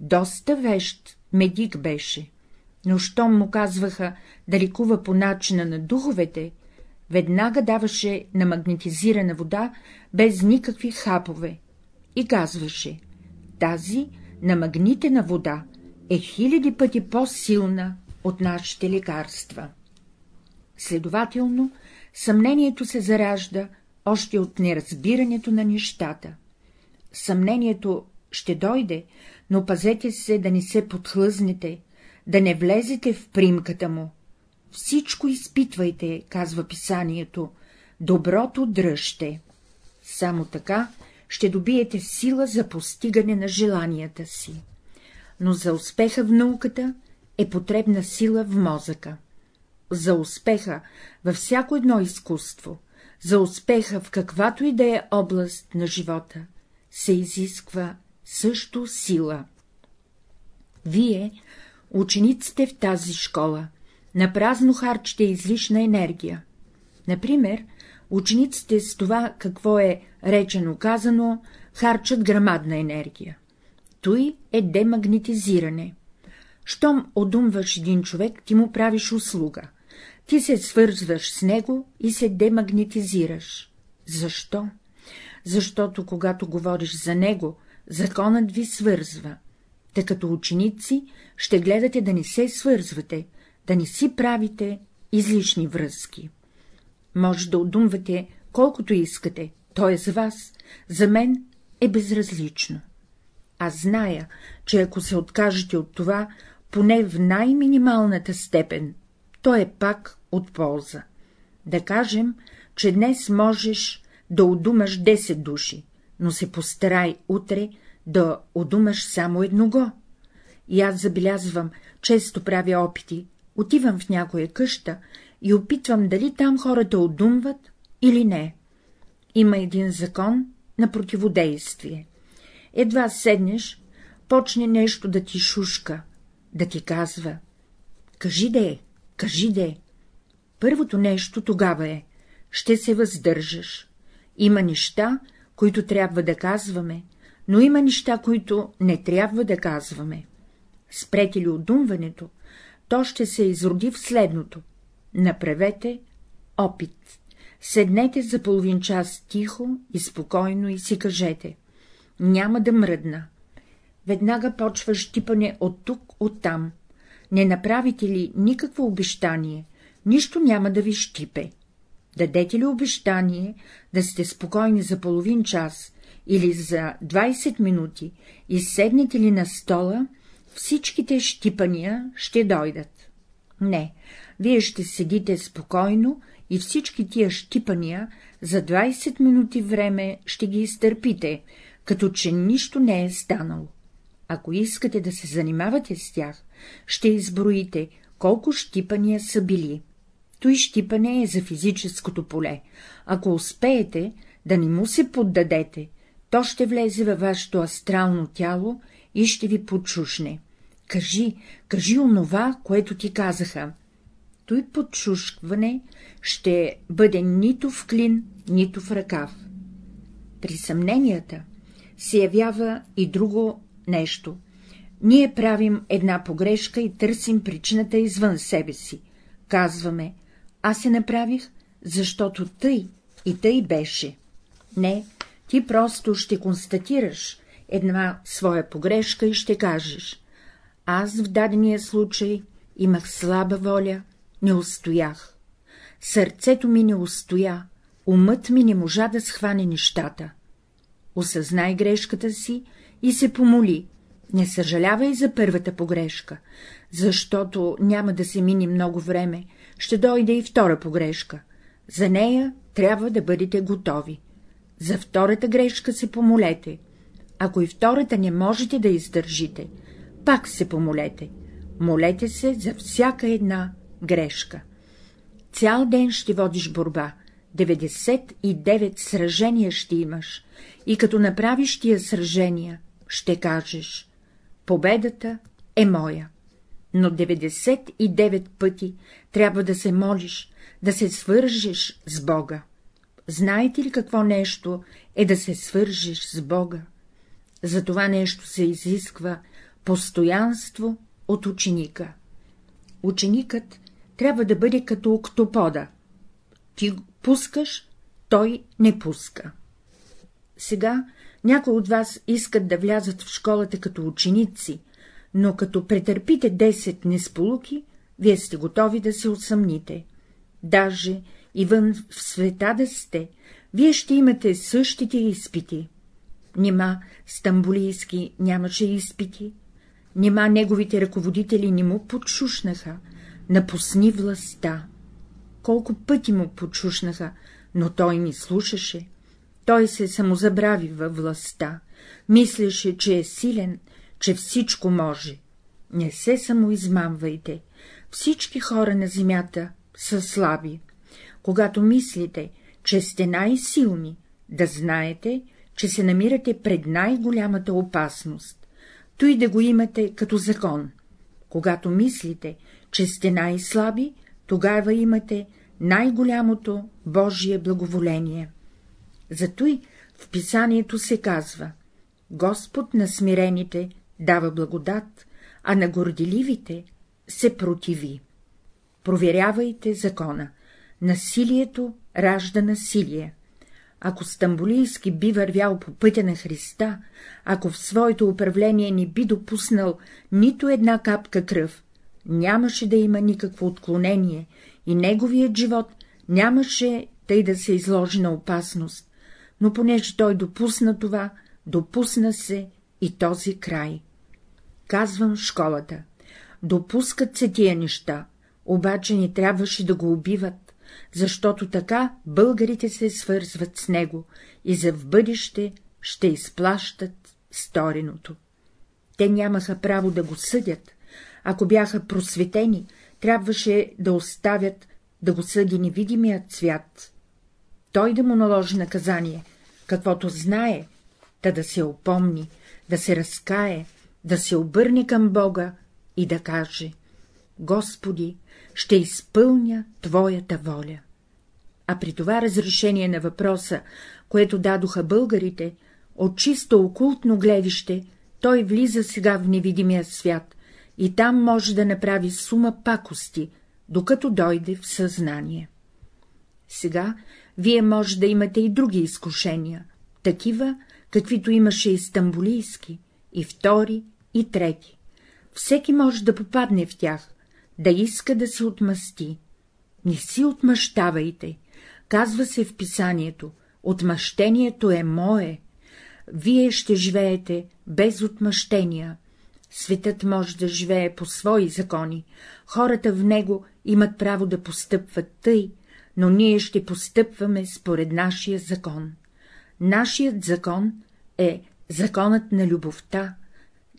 Доста вещ медик беше, но щом му казваха да ликува по начина на духовете, веднага даваше на магнетизирана вода без никакви хапове и казваше — тази на магнитена вода е хиляди пъти по-силна от нашите лекарства. Следователно, съмнението се заражда още от неразбирането на нещата. Съмнението ще дойде, но пазете се да не се подхлъзнете, да не влезете в примката му. Всичко изпитвайте, казва писанието, доброто дръжте. Само така ще добиете сила за постигане на желанията си. Но за успеха в науката е потребна сила в мозъка. За успеха във всяко едно изкуство, за успеха в каквато и да е област на живота, се изисква също сила. Вие, учениците в тази школа, напразно харчите излишна енергия. Например, учениците с това, какво е речено казано, харчат грамадна енергия. Той е демагнетизиране. Щом одумваш един човек, ти му правиш услуга. Ти се свързваш с него и се демагнетизираш. Защо? Защото, когато говориш за него, законът ви свързва. Тъй като ученици ще гледате да не се свързвате, да не си правите излишни връзки. Може да удумвате колкото искате, то е за вас, за мен е безразлично. Аз зная, че ако се откажете от това, поне в най-минималната степен, то е пак от полза. Да кажем, че днес можеш да удумаш 10 души, но се постарай утре да удумаш само едного. И аз забелязвам, често правя опити, отивам в някоя къща и опитвам дали там хората удумват или не. Има един закон на противодействие. Едва седнеш, почне нещо да ти шушка, да ти казва — кажи де, кажи де. Първото нещо тогава е — ще се въздържаш. Има неща, които трябва да казваме, но има неща, които не трябва да казваме. Спрете ли отдумването, то ще се изроди в следното. Направете опит. Седнете за половин час тихо и спокойно и си кажете. Няма да мръдна. Веднага почва щипане от тук, от там. Не направите ли никакво обещание, нищо няма да ви щипе. Дадете ли обещание да сте спокойни за половин час или за 20 минути и седнете ли на стола, всичките щипания ще дойдат. Не, вие ще седите спокойно и всички тия щипания за 20 минути време ще ги изтърпите, като че нищо не е станало. Ако искате да се занимавате с тях, ще изброите колко щипания са били. Той щипане е за физическото поле. Ако успеете да не му се поддадете, то ще влезе във вашето астрално тяло и ще ви почушне. Кажи, кажи онова, което ти казаха. Той подчушкване ще бъде нито в клин, нито в ръкав. При съмненията се явява и друго нещо. Ние правим една погрешка и търсим причината извън себе си. Казваме, аз се направих, защото тъй и тъй беше. Не, ти просто ще констатираш една своя погрешка и ще кажеш. Аз в дадения случай имах слаба воля, не устоях. Сърцето ми не устоя, умът ми не можа да схване нещата. Осъзнай грешката си и се помоли. Не съжалявай за първата погрешка, защото няма да се мини много време, ще дойде и втора погрешка. За нея трябва да бъдете готови. За втората грешка се помолете. Ако и втората не можете да издържите, пак се помолете. Молете се за всяка една грешка. Цял ден ще водиш борба, 99 сражения ще имаш, и като направиш тия сражения, ще кажеш — победата е моя. Но 99 пъти трябва да се молиш, да се свържеш с Бога. Знаете ли какво нещо е да се свържеш с Бога? За това нещо се изисква постоянство от ученика. Ученикът трябва да бъде като октопода. Ти пускаш, той не пуска. Сега някои от вас искат да влязат в школата като ученици, но като претърпите 10 несполуки, вие сте готови да се усъмните. Даже и вън в света да сте, вие ще имате същите изпити. Нима Стамбулийски нямаше изпити, нима неговите ръководители не му подшушнаха, напусни властта. Колко пъти му подшушнаха, но той ни слушаше. Той се самозабрави във властта, мислеше, че е силен, че всичко може. Не се самоизмамвайте, всички хора на земята са слаби. Когато мислите, че сте най-силни, да знаете, че се намирате пред най-голямата опасност. Той да го имате като закон. Когато мислите, че сте най-слаби, тогава имате най-голямото Божие благоволение. Зато в писанието се казва Господ на смирените дава благодат, а на горделивите се противи. Проверявайте закона. Насилието ражда насилие. Ако Стамбулийски би вървял по пътя на Христа, ако в своето управление не би допуснал нито една капка кръв, нямаше да има никакво отклонение и неговият живот нямаше тъй да се изложи на опасност, но понеже той допусна това, допусна се и този край. Казвам школата. Допускат се тия неща, обаче не трябваше да го убиват, защото така българите се свързват с него и за в бъдеще ще изплащат стореното. Те нямаха право да го съдят, ако бяха просветени, трябваше да оставят да го съди невидимият свят. Той да му наложи наказание, каквото знае, та да се опомни, да се разкае, да се обърне към Бога и да каже — Господи, ще изпълня Твоята воля. А при това разрешение на въпроса, което дадоха българите, от чисто окултно гледище, той влиза сега в невидимия свят и там може да направи сума пакости, докато дойде в съзнание. Сега вие може да имате и други изкушения, такива, каквито имаше и стамбулийски, и втори, и трети. Всеки може да попадне в тях, да иска да се отмъсти. Не си отмъщавайте, казва се в писанието, отмъщението е мое. Вие ще живеете без отмъщения. Светът може да живее по свои закони, хората в него имат право да постъпват тъй, но ние ще постъпваме според нашия закон. Нашият закон е законът на любовта.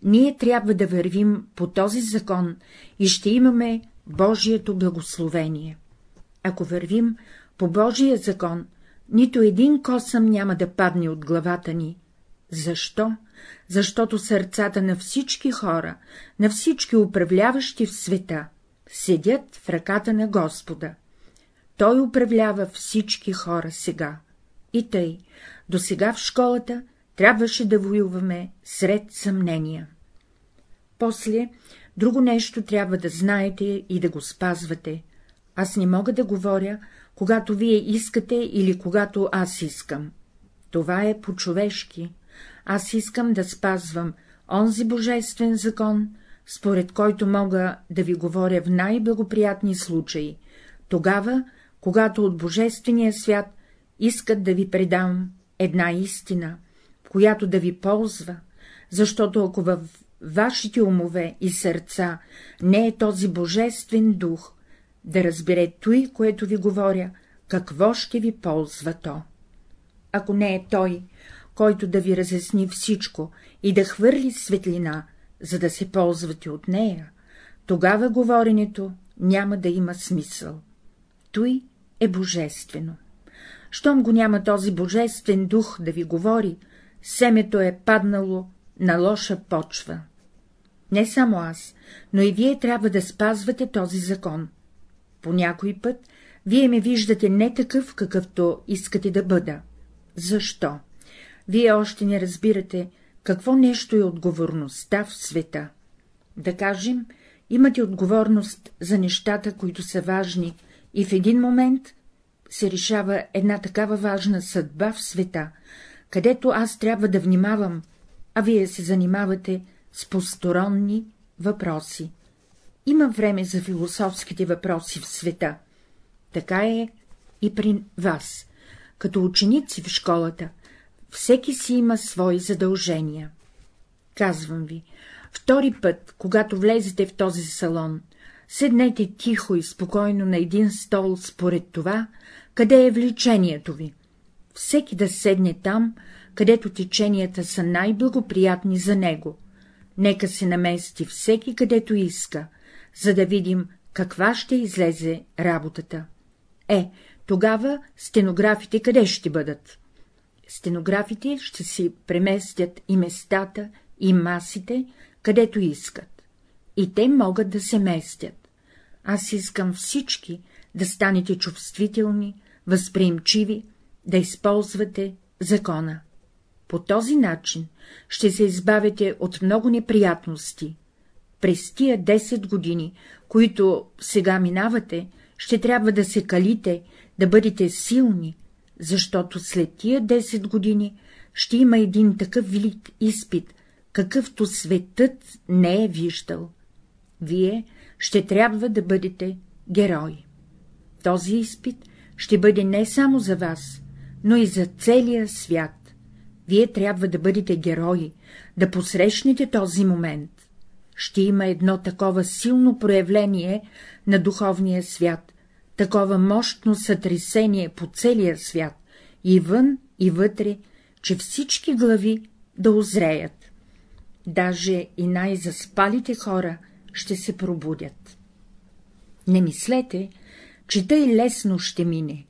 Ние трябва да вървим по този закон и ще имаме Божието благословение. Ако вървим по Божия закон, нито един косъм няма да падне от главата ни. Защо? Защото сърцата на всички хора, на всички управляващи в света, седят в ръката на Господа. Той управлява всички хора сега. И тъй, до сега в школата трябваше да воюваме сред съмнения. После, друго нещо трябва да знаете и да го спазвате. Аз не мога да говоря, когато вие искате или когато аз искам. Това е по-човешки. Аз искам да спазвам онзи божествен закон, според който мога да ви говоря в най-благоприятни случаи, тогава, когато от Божествения свят искат да ви предам една истина, която да ви ползва, защото ако във вашите умове и сърца не е този божествен дух, да разбере той, което ви говоря, какво ще ви ползва то. Ако не е той, който да ви разясни всичко и да хвърли светлина, за да се ползвате от нея, тогава говоренето няма да има смисъл. Той е божествено. Щом го няма този божествен дух да ви говори, семето е паднало на лоша почва. Не само аз, но и вие трябва да спазвате този закон. По някой път вие ме виждате не такъв, какъвто искате да бъда. Защо? Вие още не разбирате, какво нещо е отговорността в света. Да кажем, имате отговорност за нещата, които са важни, и в един момент се решава една такава важна съдба в света, където аз трябва да внимавам, а вие се занимавате с посторонни въпроси. Има време за философските въпроси в света. Така е и при вас. Като ученици в школата, всеки си има свои задължения. Казвам ви, втори път, когато влезете в този салон, седнете тихо и спокойно на един стол според това, къде е влечението ви. Всеки да седне там, където теченията са най-благоприятни за него. Нека се намести всеки където иска, за да видим каква ще излезе работата. Е, тогава стенографите къде ще бъдат? Стенографите ще си преместят и местата, и масите, където искат. И те могат да се местят. Аз искам всички да станете чувствителни, възприемчиви, да използвате закона. По този начин ще се избавите от много неприятности. През тия 10 години, които сега минавате, ще трябва да се калите, да бъдете силни, защото след тия 10 години ще има един такъв велик изпит, какъвто светът не е виждал. Вие ще трябва да бъдете герои. Този изпит ще бъде не само за вас, но и за целия свят. Вие трябва да бъдете герои, да посрещнете този момент. Ще има едно такова силно проявление на духовния свят, такова мощно сътресение по целия свят, и вън, и вътре, че всички глави да озреят. Даже и най-заспалите хора ще се пробудят. Не мислете, че тъй лесно ще мине.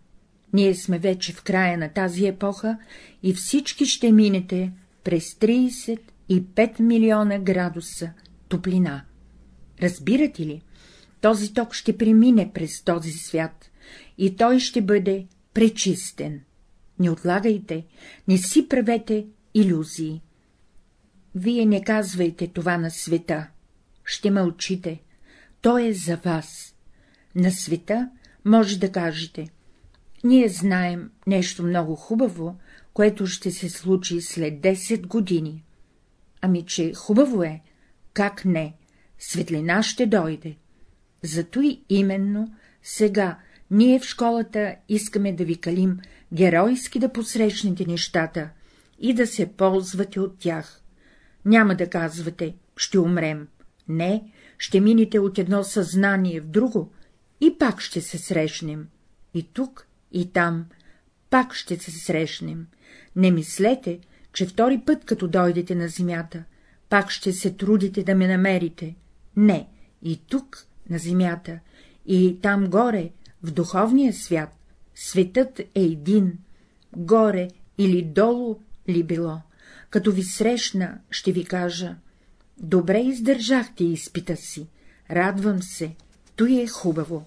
Ние сме вече в края на тази епоха и всички ще минете през 35 милиона градуса топлина. Разбирате ли? Този ток ще премине през този свят и той ще бъде пречистен. Не отлагайте, не си правете иллюзии. Вие не казвайте това на света, ще мълчите, то е за вас. На света може да кажете, ние знаем нещо много хубаво, което ще се случи след 10 години. Ами, че хубаво е, как не, светлина ще дойде. Зато и именно сега ние в школата искаме да ви калим геройски да посрещнете нещата и да се ползвате от тях. Няма да казвате, ще умрем. Не, ще минете от едно съзнание в друго и пак ще се срещнем. И тук, и там, пак ще се срещнем. Не мислете, че втори път, като дойдете на земята, пак ще се трудите да ме намерите. Не, и тук, на земята, и там горе, в духовния свят, светът е един, горе или долу ли било. Като ви срещна, ще ви кажа, добре издържахте изпита си, радвам се, той е хубаво.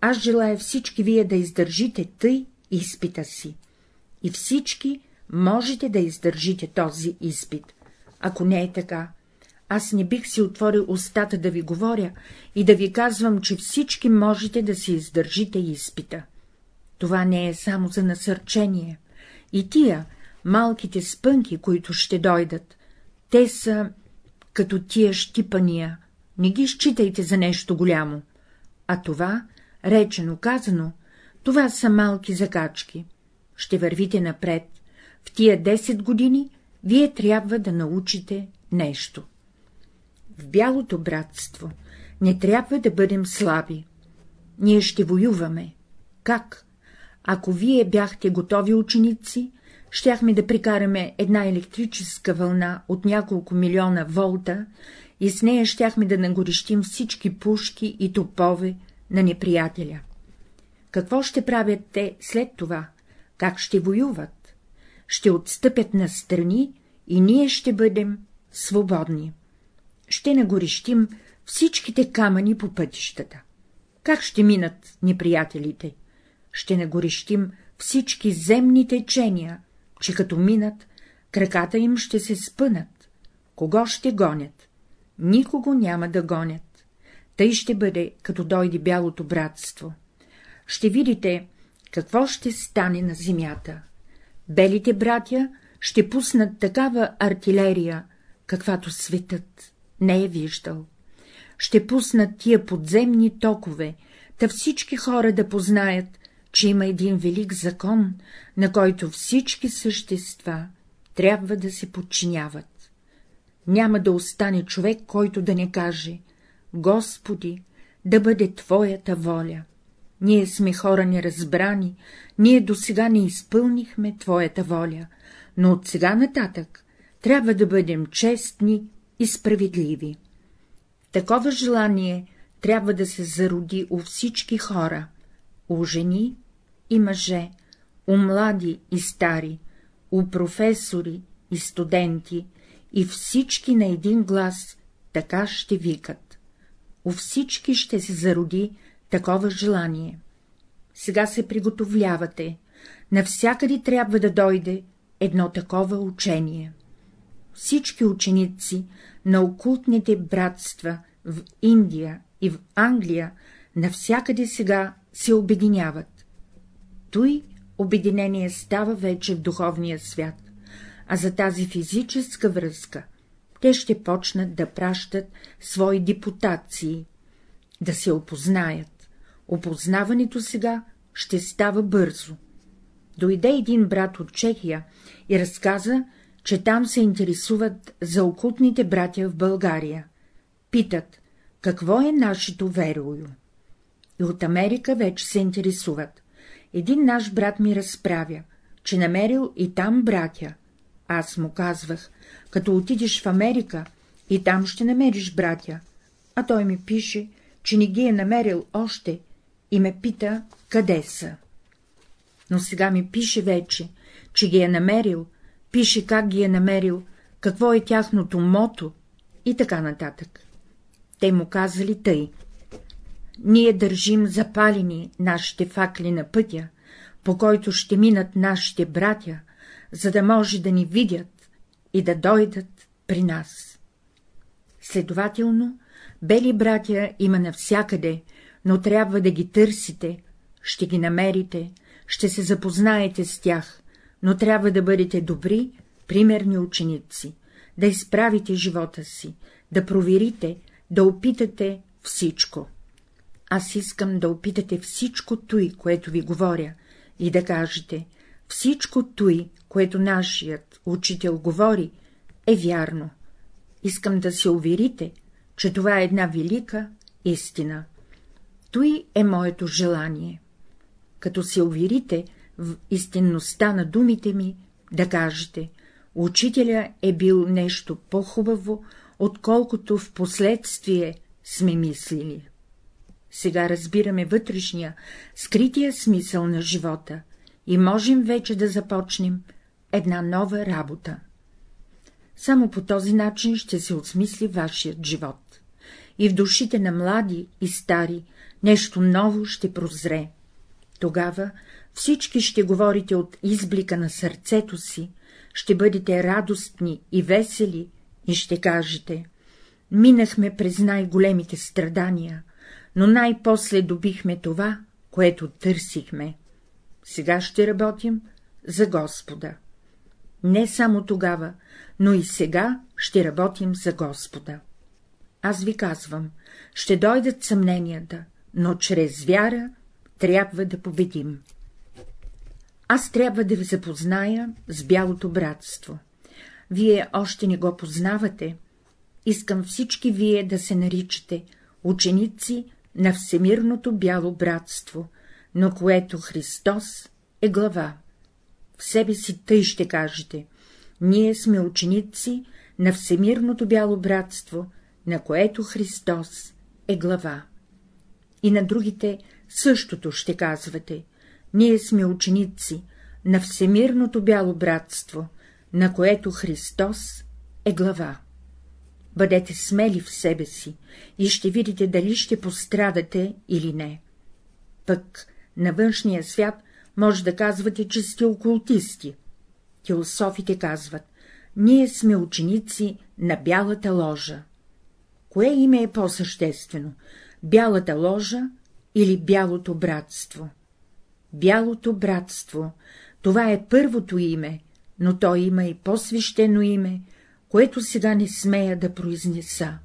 Аз желая всички вие да издържите тъй изпита си. И всички можете да издържите този изпит. Ако не е така, аз не бих си отворил устата да ви говоря и да ви казвам, че всички можете да си издържите изпита. Това не е само за насърчение. И тия, малките спънки, които ще дойдат, те са като тия щипания, не ги считайте за нещо голямо, а това, речено казано, това са малки закачки. Ще вървите напред. В тия 10 години вие трябва да научите нещо. В бялото братство не трябва да бъдем слаби. Ние ще воюваме. Как? Ако вие бяхте готови ученици, щяхме да прикараме една електрическа вълна от няколко милиона волта и с нея щяхме да нагорещим всички пушки и топове на неприятеля. Какво ще правят те след това? Как ще воюват? Ще отстъпят на страни и ние ще бъдем свободни. Ще нагорещим всичките камъни по пътищата. Как ще минат неприятелите? Ще нагорещим всички земни течения, че като минат, краката им ще се спънат. Кого ще гонят? Никого няма да гонят. Тъй ще бъде, като дойде бялото братство. Ще видите, какво ще стане на земята. Белите братя ще пуснат такава артилерия, каквато светът не е виждал. Ще пуснат тия подземни токове, та всички хора да познаят, че има един велик закон, на който всички същества трябва да се подчиняват. Няма да остане човек, който да не каже — Господи, да бъде Твоята воля. Ние сме хора неразбрани, ние до сега не изпълнихме Твоята воля, но от сега нататък трябва да бъдем честни и справедливи. Такова желание трябва да се зароди у всички хора, у жени и мъже, у млади и стари, у професори и студенти, и всички на един глас така ще викат. У всички ще се зароди такова желание. Сега се приготовлявате, навсякъде трябва да дойде едно такова учение. Всички ученици на окултните братства в Индия и в Англия навсякъде сега се обединяват. Той обединение става вече в духовния свят, а за тази физическа връзка те ще почнат да пращат свои депутации, да се опознаят. Опознаването сега ще става бързо. Дойде един брат от Чехия и разказа, че там се интересуват за окултните братя в България. Питат, какво е нашето верою? И от Америка вече се интересуват. Един наш брат ми разправя, че намерил и там братя. Аз му казвах, като отидеш в Америка, и там ще намериш братя. А той ми пише, че не ги е намерил още и ме пита, къде са. Но сега ми пише вече, че ги е намерил, пише как ги е намерил, какво е тяхното мото и така нататък. Те му казали тъй. Ние държим запалени нашите факли на пътя, по който ще минат нашите братя, за да може да ни видят и да дойдат при нас. Следователно, бели братя има навсякъде, но трябва да ги търсите, ще ги намерите, ще се запознаете с тях, но трябва да бъдете добри, примерни ученици, да изправите живота си, да проверите, да опитате всичко. Аз искам да опитате всичко той, което ви говоря, и да кажете, всичко той, което нашият учител говори, е вярно. Искам да се уверите, че това е една велика истина. Той е моето желание. Като се уверите в истинността на думите ми, да кажете, учителя е бил нещо по-хубаво, отколкото в последствие сме мислили. Сега разбираме вътрешния, скрития смисъл на живота и можем вече да започнем една нова работа. Само по този начин ще се осмисли вашият живот. И в душите на млади и стари нещо ново ще прозре. Тогава всички ще говорите от изблика на сърцето си, ще бъдете радостни и весели и ще кажете — минахме през най-големите страдания, но най-после добихме това, което търсихме. Сега ще работим за Господа. Не само тогава, но и сега ще работим за Господа. Аз ви казвам, ще дойдат съмненията, но чрез вяра трябва да победим. Аз трябва да ви запозная с бялото братство. Вие още не го познавате. Искам всички вие да се наричате ученици на Всемирното бяло братство, на което Христос е глава. В себе си тъй ще кажете, ние сме ученици на Всемирното бяло братство, на което Христос е глава. И на другите същото ще казвате, ние сме ученици на Всемирното бяло братство, на което Христос е глава. Бъдете смели в себе си и ще видите дали ще пострадате или не. Пък на външния свят може да казвате, че сте окултисти. Теософите казват, ние сме ученици на бялата ложа. Кое име е по-съществено — бялата ложа или бялото братство? Бялото братство — това е първото име, но то има и по-свещено име, което сега не смея да произнеса.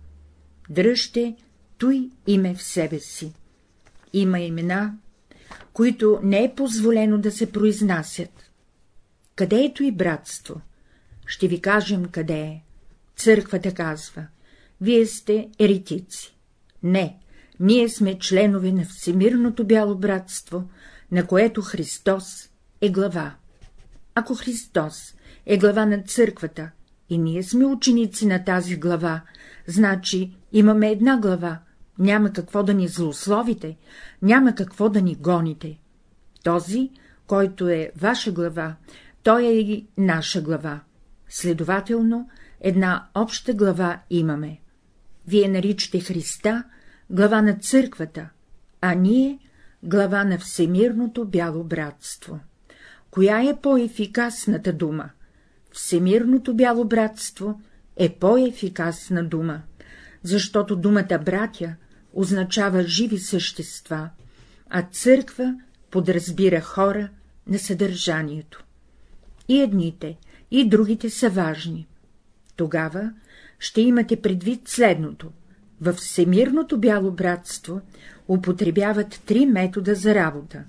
Дръжте той име в себе си. Има имена, които не е позволено да се произнасят. Къде е и братство? Ще ви кажем къде е. Църквата казва, вие сте еретици. Не, ние сме членове на Всемирното бяло братство, на което Христос е глава. Ако Христос е глава на църквата и ние сме ученици на тази глава, значи имаме една глава, няма какво да ни злословите, няма какво да ни гоните. Този, който е ваша глава, той е и наша глава. Следователно, една обща глава имаме. Вие наричате Христа глава на църквата, а ние глава на Всемирното бяло братство. Коя е по-ефикасната дума? Всемирното бяло братство е по-ефикасна дума, защото думата братя означава живи същества, а църква подразбира хора на съдържанието. И едните, и другите са важни. Тогава ще имате предвид следното. Във Всемирното бяло братство употребяват три метода за работа.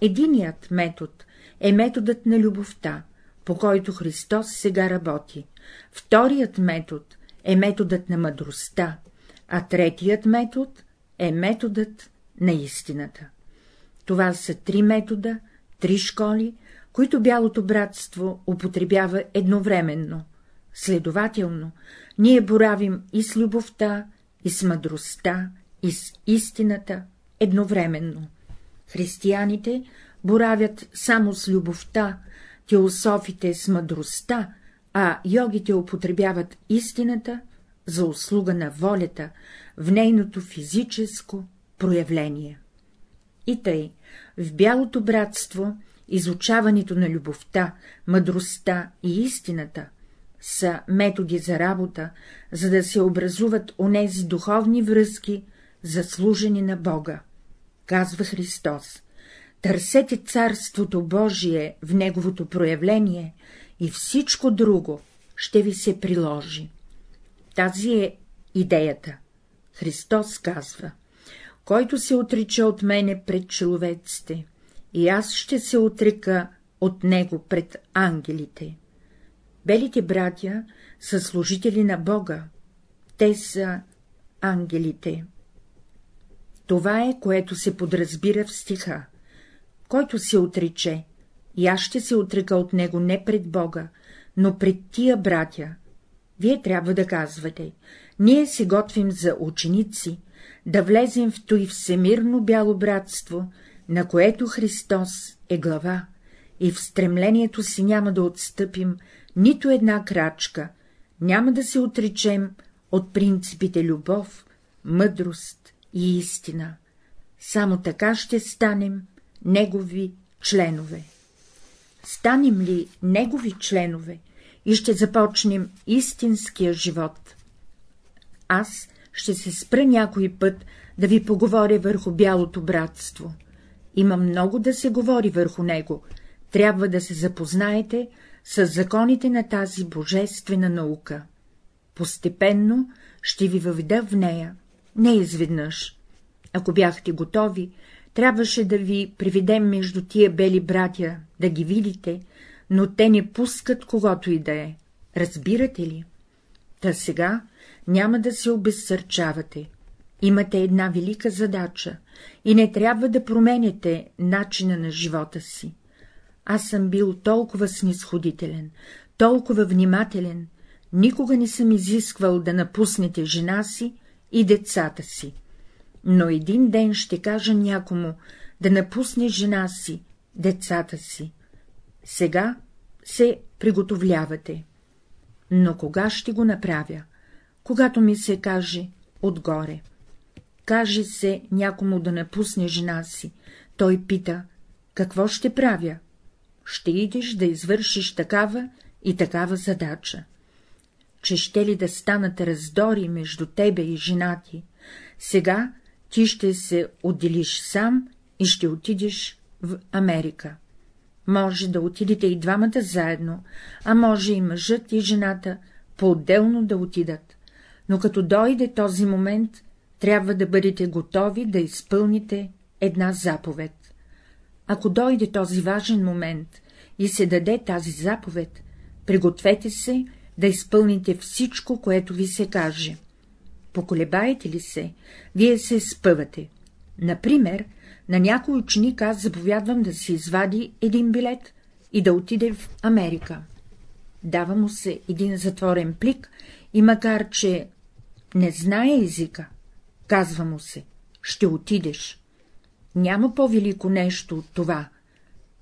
Единият метод е методът на любовта, по който Христос сега работи. Вторият метод е методът на мъдростта, а третият метод е методът на истината. Това са три метода, три школи, които Бялото братство употребява едновременно. Следователно, ние боравим и с любовта, и с мъдростта, и с истината едновременно. Християните боравят само с любовта, теософите с мъдростта, а йогите употребяват истината за услуга на волята в нейното физическо проявление. И тъй, в бялото братство изучаването на любовта, мъдростта и истината са методи за работа, за да се образуват онези духовни връзки за служени на Бога. Казва Христос, търсете Царството Божие в Неговото проявление и всичко друго ще ви се приложи. Тази е идеята. Христос казва, който се отрича от мене пред човеците, и аз ще се отрека от него пред ангелите. Белите братя са служители на Бога, те са ангелите. Това е, което се подразбира в стиха. Който се отрече, и аз ще се отрека от него не пред Бога, но пред тия братя. Вие трябва да казвате, ние се готвим за ученици, да влезем в той всемирно бяло братство, на което Христос е глава, и в стремлението си няма да отстъпим нито една крачка, няма да се отречем от принципите любов, мъдрост и истина. Само така ще станем негови членове. Станем ли негови членове и ще започнем истинския живот. Аз ще се спра някой път да ви поговоря върху бялото братство. Има много да се говори върху него, трябва да се запознаете с законите на тази божествена наука. Постепенно ще ви въведа в нея, не изведнъж. Ако бяхте готови, трябваше да ви приведем между тия бели братя, да ги видите, но те не пускат когото и да е. Разбирате ли? Та сега няма да се обезсърчавате. Имате една велика задача и не трябва да променяте начина на живота си. Аз съм бил толкова снисходителен, толкова внимателен, никога не съм изисквал да напуснете жена си и децата си. Но един ден ще кажа някому да напусне жена си, децата си. Сега се приготовлявате. Но кога ще го направя? Когато ми се каже отгоре. Каже се някому да напусне жена си. Той пита, какво ще правя? Ще идеш да извършиш такава и такава задача. Че ще ли да станат раздори между тебе и жена ти, сега ти ще се отделиш сам и ще отидеш в Америка. Може да отидете и двамата заедно, а може и мъжът и жената по-отделно да отидат, но като дойде този момент, трябва да бъдете готови да изпълните една заповед. Ако дойде този важен момент и се даде тази заповед, Пригответе се да изпълните всичко, което ви се каже. Поколебаете ли се, вие се спъвате. Например, на някой ученик аз заповядвам да се извади един билет и да отиде в Америка. Дава му се един затворен плик и макар, че не знае езика, казва му се, ще отидеш. Няма по-велико нещо от това.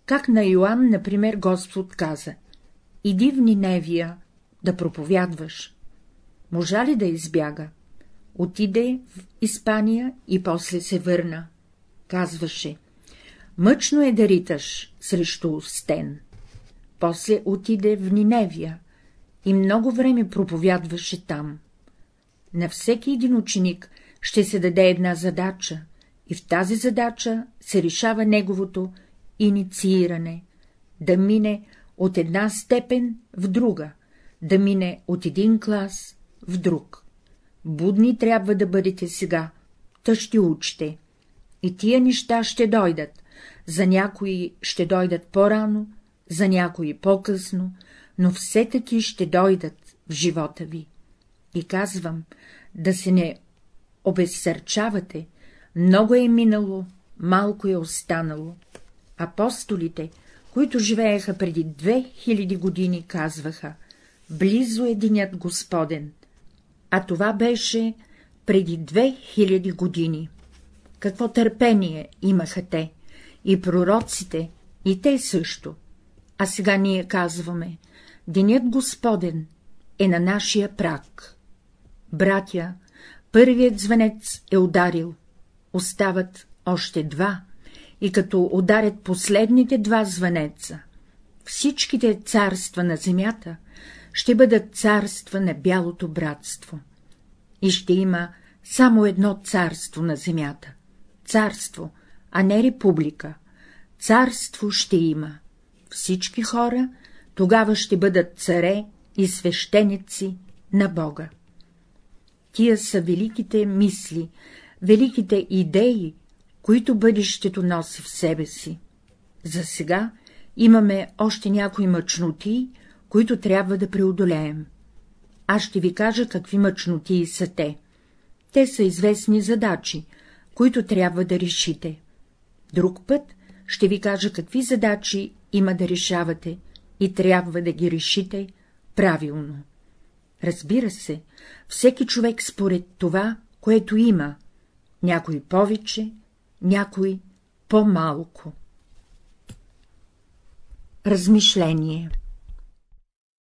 Как на Йоанн, например, Господ каза — иди в Ниневия да проповядваш. Можа ли да избяга? Отиде в Испания и после се върна. Казваше — мъчно е да риташ срещу стен. После отиде в Ниневия и много време проповядваше там. На всеки един ученик ще се даде една задача, и в тази задача се решава неговото иницииране, да мине от една степен в друга, да мине от един клас в друг. Будни трябва да бъдете сега, та ще учите. И тия неща ще дойдат, за някои ще дойдат по-рано, за някои по-късно, но все таки ще дойдат в живота ви. И казвам, да се не обезсърчавате, много е минало, малко е останало. Апостолите, които живееха преди две хиляди години, казваха — близо е денят Господен, а това беше преди две хиляди години. Какво търпение имаха те, и пророците, и те също. А сега ние казваме — денят Господен е на нашия прак. Братя, първият звънец е ударил, остават още два, и като ударят последните два звънеца, всичките царства на земята ще бъдат царства на бялото братство. И ще има само едно царство на земята. Царство, а не република. Царство ще има. Всички хора тогава ще бъдат царе и свещеници на Бога. Тия са великите мисли, великите идеи, които бъдещето носи в себе си. За сега имаме още някои мъчноти, които трябва да преодолеем. Аз ще ви кажа какви мъчноти са те. Те са известни задачи, които трябва да решите. Друг път ще ви кажа какви задачи има да решавате и трябва да ги решите правилно. Разбира се, всеки човек според това, което има, някой повече, някой по-малко. Размишление